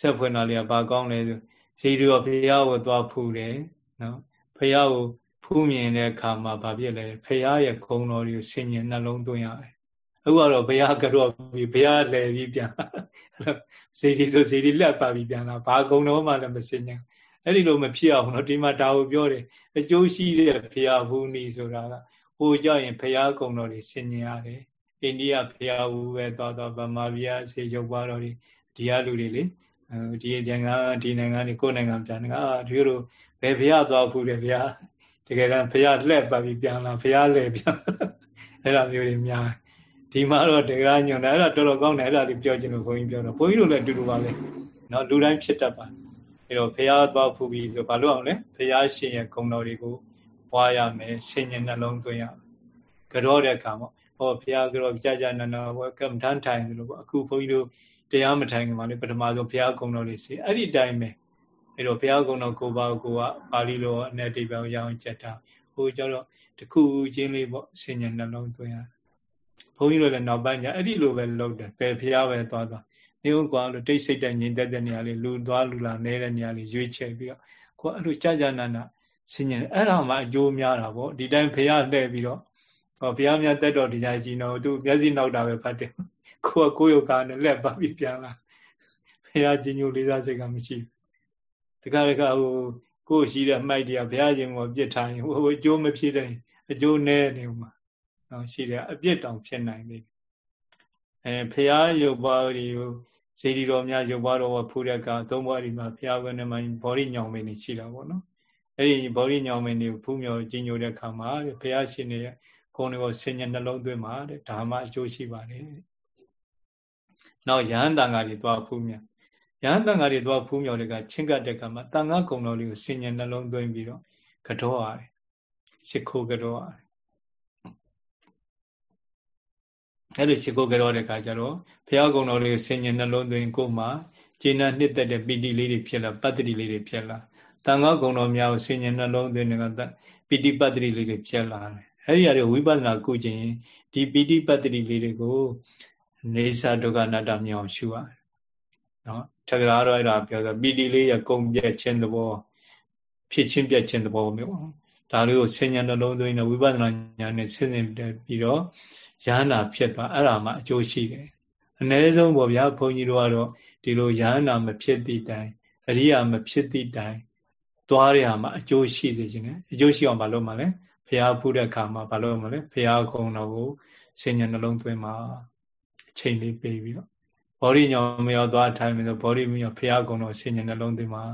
ဆက်ဖွင့်တာလေးကဘာကောင်းလဲဆိုဇီရောဖျားကိုသွားဖူးတယ်နော်ဖျားကို ဖူးမြင်တဲ့အခါမှာဘာဖြစ်လဲဖျားရဲ့ဂုံတော်တွေကိုဆင်ញင်နှလုံးသွင်းရတယ်အခုကတော့ဘုရားကတော့ဘုရားလဲပြီးပြန်စေတီဆိုစေတီလက်ပါပြီးပြန်လာဘာကုံတော့မှလည်းမစင်ညာအဲ့ဒီလိုမဖြစ်အောင်တော့ဒီမှာဒါကိုပြောတယ်အကျိုးရှိတဲ့ဘုရားဘူးနီဆိုတာကဟိုကြရင်ဘုရားကုံတော်တွေစင်ညာရတယ်အိန္ဒိယဘုရားဘူးပဲသွားသွားဗမာဘုရားစေရုပ်ပါတော်တွေဒီဟာလူတွေလေဒီနိုင်ငံဒီနိုင်ငံတွေကိုယ်နိုင်ငံပြန်ငါဒီလိုဘယ်ဘုရားသွားဖူးတယ်ဘုရား တကယ်တမ်းဖះလှက်ပတ်ပြီးပြန်လာဖះလဲပြန်အဲ့လိုမျိုးတွေများဒီမှာတော့တရားညွန်တာအဲ့ဒါတော်တော်ကောင်းတယ်အဲ့ဒါလေးပြောချင်လို့ဘုန်းကြီးပြောတော့ဘုန်းကြီးတို့လည်းအတူတူပါပဲနော်လူတိုင်းဖြစ်တတ်ပါအဲ့တော့ဖះသွားဖူးပြီးဆိုဘာလို့အောင်လဲဖះရှင်ရဲ့ဂုဏ်တော်တွေကိုပွားရမယ်ဆင်ញံနှလုံးသွင်းရမယ်ကြောတဲ့အခါမှာဟောဖះကြောကြာကြာနာနာဘောကမ္မထန်ထိုင်လို့ပေါ့အခုဘုန်းကြီးတို့တရားမထိုင်ခင်မှာလေပထမဆုံးဖះဂုဏ်တော်လေးစီအဲ့ဒီတိုင်းပဲ အဲ့တော့ဘုရားကုံတော်ကိုပါကိုကပါဠိလိုအနဲ့အတိပ္ပယ်ရအောင်ချက်တာဟိုကျတော့တခုချင်းလေးပေါ့ဆင်ញံနှလုံးသွင်းရဘုန်းကြီးတို့လည်းနောက်ပိုင်းကျအဲ့ဒီလိုပဲလုပ်တယ်ဘယ်ဖျားပဲသွားသွားနေဦးကွာလို့တိတ်ဆိတ်တဲ့ညင်သက်တဲ့နေရာလေးလူသွားလူလာနေတဲ့နေရာလေးရွေးချယ်ပြီးတော့ကိုအဲ့လိုကြာကြာနာနာဆင်ញင်အဲ့ဒါမှအကျိုးများတာပေါ့ဒီတိုင်းဖျားလှည့်ပြီးတော့ဟောဘုရားမြတ်တက်တော်ဒီကြကြီးတော့သူမျက်စိနောက်တာပဲဖတ်တယ်ကိုကကိုယ်ယောကာနဲ့လက်ပတ်ပြီးပြန်လာဘုရားကြီးညိုလေးစားစိတ်ကမရှိဘူး တခါတခါဟိုကိုယ်ရှိတဲ့မှိုက်တရားဘုရားရှင်ကပြစ်ထားရင်ဟိုအကျိုးမဖြစ်တဲ့အကျိုးနဲနေမှာနော်ရှိတယ်အပြစ်တောင်ဖြစ်နိုင်တယ်အဲဖရာရုပ်ပွားတွေကိုဇေဒီတော်များရုပ်ပွားတော်ဖူးတဲ့ကသုံးဘွားဒီမှာဖရာကနဲ့မှဘောရီညောင်မင်းနေရှိတာပေါ့နော်အဲ့ဒီဘောရီညောင်မင်းတွေကိုဖူးမြော်ကြီးညိုတဲ့ခါမှာဖရာရှင်နေတဲ့ဂုဏ်တွေကိုဆင်ញနှလုံးသွင်းမှာတဲ့ဒါမှအကျိုးရှိပါတယ်နောက်ယဟန်တန်ဃာတွေသွားဖူးမြော် ယဟန်တန်ဃာတွေသွားဖူးမြော်တဲ့ကချင်းကတ်တဲ့ကမှာတန်ဃာဂုဏ်တော်လေးကိုဆင်ញနှလုံးသွင်းပြီးတော့ကတော့ရတယ်ရှ िख ိုးကတော့ရတယ်အဲ့လိုရှ िख ိုးကတော့တဲ့ခါကျတော့ဘုရားကုံတော်လေးဆင်ញနှလုံးသွင်းကိုမှကျေနပ်နှစ်သက်တဲ့ပီတိလေးတွေဖြစ်လာပတ္တိလေးတွေဖြစ်လာတန်ခါကုံတော်များကိုဆင်ញနှလုံးသွင်းတဲ့ကပီတိပတ္တိလေးတွေဖြစ်လာတယ်အဲ့ဒီအရာတွေဝိပဿနာကုခြင်းဒီပီတိပတ္တိလေးတွေကိုနေသဒုက္ခနာတမြောင်ရှုရတယ် နော်ထက္ကရာတော့အဲ့ဒါပြောဆိုပီတိလေးရကုံပြက်ခြင်းသဘောဖြစ်ချင်းပြက်ခြင်းသဘောမျိုးဒါလေးကိုဆင်ញနှလုံးသွင်းတဲ့ဝိပဿနာဉာဏ်နဲ့ဆင်းဆင်းပြီးတော့ရဟနာဖြစ်သွားအဲ့ဒါမှအကျိုးရှိတယ်အ ਨੇ ဆုံးပေါ့ဗျာဘုန်းကြီးတို့ကတော့ဒီလိုရဟနာမဖြစ်သည့်တိုင်အရိယာမဖြစ်သည့်တိုင်သွားရမှာအကျိုးရှိစေခြင်းနဲ့အကျိုးရှိအောင်မလုပ်မှလဲဘုရားဖူးတဲ့အခါမှာမလုပ်မှလဲဘုရားကုံတော်ကိုဆင်ញနှလုံးသွင်းမှာအချိန်လေးပေးပြီးတော့ ဘောဓိညောင်မရောသွားထိုင်ပြီးတော့ဘောဓိမြောင်ဘုရားကုံတော်ဆင်ញနှလုံးသွင်းမှာ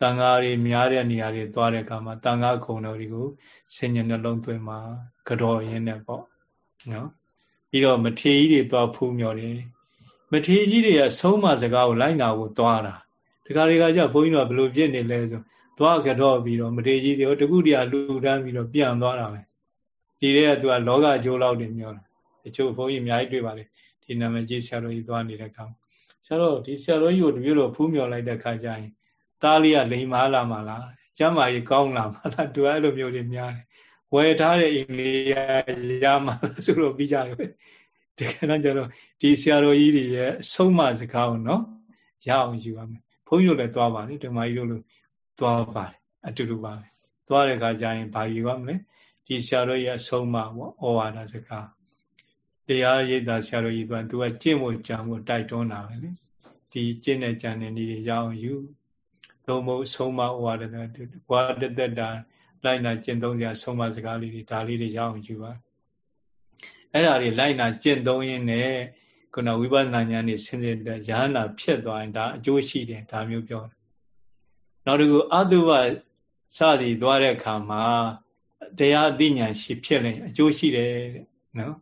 တန်ဃာတွေများတဲ့နေရာတွေသွားတဲ့အခါမှာတန်ဃာကုံတော်တွေကိုဆင်ញနှလုံးသွင်းမှာကြော်ရင်းနဲ့ပေါ့နော်ပြီးတော့မထေကြီးတွေသွားဖူးမြော်တယ်မထေကြီးတွေကဆုံးမစကားကိုလိုက်နာဖို့သွားတာဒီကတွေကကြဘုန်းကြီးတို့ကဘယ်လိုပြစ်နေလဲဆိုသွားကြောပြီးတော့မထေကြီးတွေတကုတရာလူတန်းပြီးတော့ပြန်သွားတာပဲဒီတဲ့ကသူကလောကအကျိုးလောက်တွေမျောတာတချို့ဘုန်းကြီးအများကြီးတွေ့ပါလေ ဒီနာမည်ကြီးဆရာတော်ကြီးသွားနေတဲ့ကောင်ဆရာတော်ဒီဆရာတော်ကြီးကိုတပြည့်လို့ဖူးမြော်လိုက်တဲ့ခါကျရင်သားလေးကလိမ်မာလာမလားကျမ်းမာကြီးကောင်းလာမလားသူအဲ့လိုမျိုးတွေများတယ်ဝယ်ထားတဲ့အိမ်လေးရမှာဆိုလို့ပြီးကြတယ်တကယ်တော့ကျတော့ဒီဆရာတော်ကြီးတွေရဲ့အဆုံးမစကားကိုနော်ရအောင်ယူရမယ်ဘုန်းကြီးတို့လည်းသွားပါလေဓမ္မကြီးတို့လည်းသွားပါတယ်အတူတူပါပဲသွားတဲ့အခါကျရင်ဘာယူရမလဲဒီဆရာတော်ရဲ့အဆုံးမပေါ့ဩဝါဒစကား တရားရိပ်သာဆရာတော်ကြီးကသူကကျင့်ဖို့ကြံဖို့တိုက်တွန်းတာပဲလေဒီကျင့်တဲ့ကြံတဲ့နည်းတွေရအောင်ယူလုံးမဆုံးမဩဝါဒဝါဒတ္တတာလိုက်နာကျင့်သုံးစရာဆုံးမစကားလေးတွေဒါလေးတွေရအောင်ယူပါအဲ့ဒါတွေလိုက်နာကျင့်သုံးရင်းနဲ့ခုနဝိပဿနာဉာဏ်นี่ဆင်းရဲတဲ့ရဟန္တာဖြစ်သွားရင်ဒါအကျိုးရှိတယ်ဒါမျိုးပြောတယ်နောက်တစ်ခုအတုပစသည်သွားတဲ့အခါမှာတရားအသိဉာဏ်ရှိဖြစ်ရင်အကျိုးရှိတယ်တဲ့နော်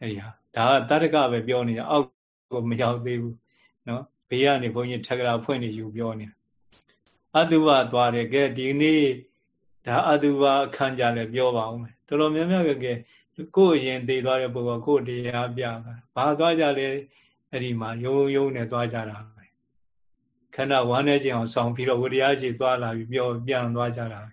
အဲ့ဒီဟာဒါကတတ္တကပဲပြောနေတာအောက်ကိုမရောက်သေးဘူးနော်ဘေးကနေဘုန်းကြီးထက်ကရာဖွင့်နေယူပြောနေတာအတုပသွားတယ်ကဲဒီနေ့ဒါအတုပါအခန်းကြလည်းပြောပါဦးမယ်တော်တော်များများကကဲကိုယ်ရင်သိသွားတဲ့ပုဂ္ဂိုလ်ကိုယ်တရားပြတာဘာသွားကြလဲအဲ့ဒီမှာယုံယုံနဲ့သွားကြတာပဲခန္ဓာဝမ်းနေခြင်းအောင်ဆောင်ပြီးတော့ဝိရိယကြီးသွားလာပြီးပြောပြန်သွားကြတာပဲ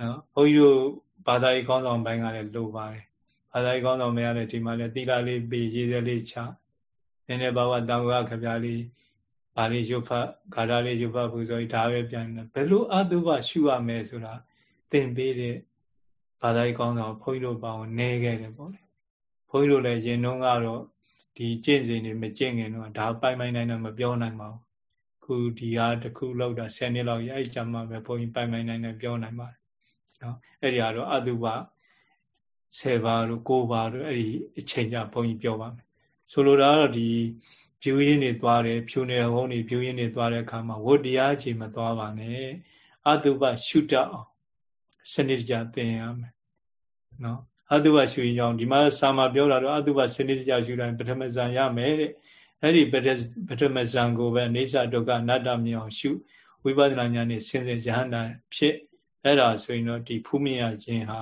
နော်ဘုန်းကြီးတို့ဘာသာရေးကောင်းဆောင်ပိုင်းကလည်းလိုပါတယ် ဘာသာရေးကောင်းဆောင်မရတဲ့ဒီမှာလည်းသီလလေးပြီးရေးစဲလေးချနည်းနည်းဘာဝတောင်ကခပြလေးဘာလေးရုပ်ဖတ်ဂါထာလေးရုပ်ဖတ်ဘူးဆိုရင်ဒါပဲပြန်တယ်ဘယ်လိုအတုပရှုရမယ်ဆိုတာသင်ပေးတဲ့ဘာသာရေးကောင်းဆောင်ဘုန်းကြီးတို့ပေါင်းနေခဲ့တယ်ပေါ့လေဘုန်းကြီးတို့လည်းရင်တုန်းကတော့ဒီကျင့်စဉ်တွေမကျင့်ခင်တော့ဒါပိုင်ပိုင်နိုင်တော့မပြောနိုင်ပါဘူးခုဒီဟာတစ်ခုလောက်တာ10နှစ်လောက်ရအဲ့ကြမှာပဲဘုန်းကြီးပိုင်ပိုင်နိုင်နိုင်ပြောနိုင်ပါတယ်နော်အဲ့ဒီကတော့အတုပ 10ပါးတို့9ပါးတို့အဲ့ဒီအချိန်ကြဘုန်းကြီးပြောပါမယ်ဆိုလိုတာကတော့ဒီဖြူရင်းတွေသွားတယ်ဖြူနေဟုံးတွေဖြူရင်းတွေသွားတဲ့အခါမှာဝတ်တရားချိန်မသွားပါနဲ့အတုပရှုတတ်အောင်စနစ်တကျသင်ရမယ်နော်အတုပရှုရင်ကြောင့်ဒီမှာစာမှာပြောတာတော့အတုပစနစ်တကျရှုတိုင်းပထမဇန်ရမယ်တဲ့အဲ့ဒီပထမဇန်ကိုပဲအိဋ္ဌဒုက္ခအနတ္တမြောင်ရှုဝိပဿနာဉာဏ်နဲ့ဆင်းရဲရဟန္တာဖြစ်အဲ့ဒါဆိုရင်တော့ဒီဖူးမြင်ရခြင်းဟာ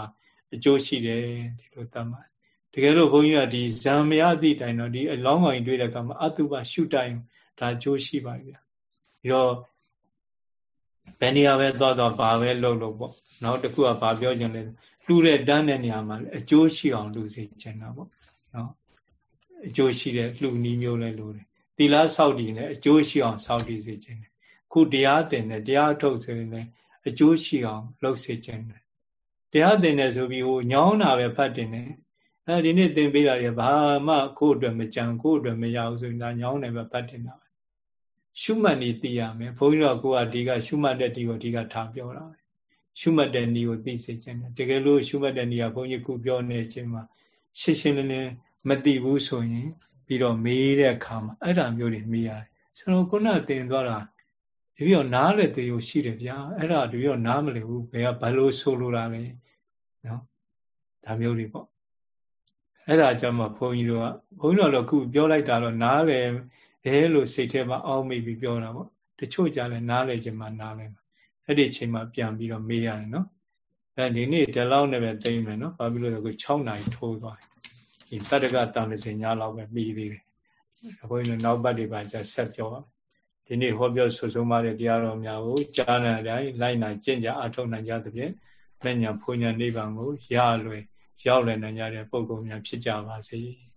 အကျိုးရှိတယ်ဒီလိုသတ်မှတ်တကယ်လို့ဘုန်းကြီးကဒီဇံမယအသည့်တိုင်တော့ဒီအလောင်းကောင်တွေ့တဲ့အခါမှာအတုပရှုတိုင်ဒါအကျိုးရှိပါပြီဗျာပြီးတော့ဘယ်နေရာပဲသွားသွားဘာပဲလုပ်လို့ပေါ့နောက်တစ်ခုကဘာပြောချင်လဲလှူတဲ့တန်းတဲ့နေရာမှာအကျိုးရှိအောင်လှူစေချင်တာပေါ့နော်အကျိုးရှိတဲ့လှူနည်းမျိုးလဲလှူတယ်သီလဆောက်တည်လည်းအကျိုးရှိအောင်ဆောက်တည်စေချင်တယ်ခုတရားသင်တယ်တရားထုတ်ဆိုရင်လည်းအကျိုးရှိအောင်လုပ်စေချင်တယ် တရားသင်တယ်ဆိုပြီးဟိုညောင်းတာပဲဖတ်တင်တယ်အဲဒီနေ့သင်ပေးတာတွေဘာမှကိုယ့်အတွက်မကြံကိုယ့်အတွက်မရဘူးဆိုရင်ဒါညောင်းတယ်ပဲဖတ်တင်တာပဲရှုမှတ်နေသိရမယ်ဘုန်းကြီးတို့ကကိုကအဓိကရှုမှတ်တဲ့ဒီကိုအဓိကထားပြောတာပဲရှုမှတ်တဲ့နည်းကိုသိစေခြင်းတယ်တကယ်လို့ရှုမှတ်တဲ့နည်းကဘုန်းကြီးခုပြောနေခြင်းမှာရှင်းရှင်းလင်းလင်းမသိဘူးဆိုရင် ပြီးတော့မေးတဲ့အခါမှာအဲ့ဒါမျိုးတွေမေးရတယ်ဆိုတော့ခုနတင်သွားတာ ဒီပြီးတော့နားလည်းတေကိုရှိတယ်ဗျာအဲ့ဒါဒီပြီးတော့နားမလည်ဘူးဘယ်ကဘလို့ဆိုလိုတာလဲနော်ဒါမျိုးတွေပေါ့အဲ့ဒါကြောင့်မှဘုန်းကြီးတို့ကဘုန်းကြီးတို့ကခုပြောလိုက်တာတော့နားလည်းအဲလို့စိတ်ထဲမှာအောက်မိပြီးပြောတာပေါ့တချို့ကြလည်းနားလည်းခြင်းမှနားလည်းအဲ့ဒီချိန်မှာပြန်ပြီးတော့မေးရတယ်နော်အဲဒီနေ့ဒီလောက်နဲ့ပဲသိမ့်မယ်နော်ဘာဖြစ်လို့လဲကို6နိုင်ထိုးသွားတယ်ဒီတတ္တကတန်လစင်ညာလောက်ပဲပြီးသေးတယ်ဘုန်းကြီးတို့နောက်ပတ်တွေပါจะဆက်ပြောပါ ဒီနေ့ဟောပြောဆွဆုံးပါတဲ့တရားတော်များကိုကြားနာတိုင်းလိုက်နာကျင့်ကြအထောက်နိုင်ကြသဖြင့်လက်ညာဖူညာနိဗ္ဗာန်ကိုရလွယ်ရောက်လည်နိုင်ကြတဲ့ပုဂ္ဂိုလ်များဖြစ်ကြပါစေ။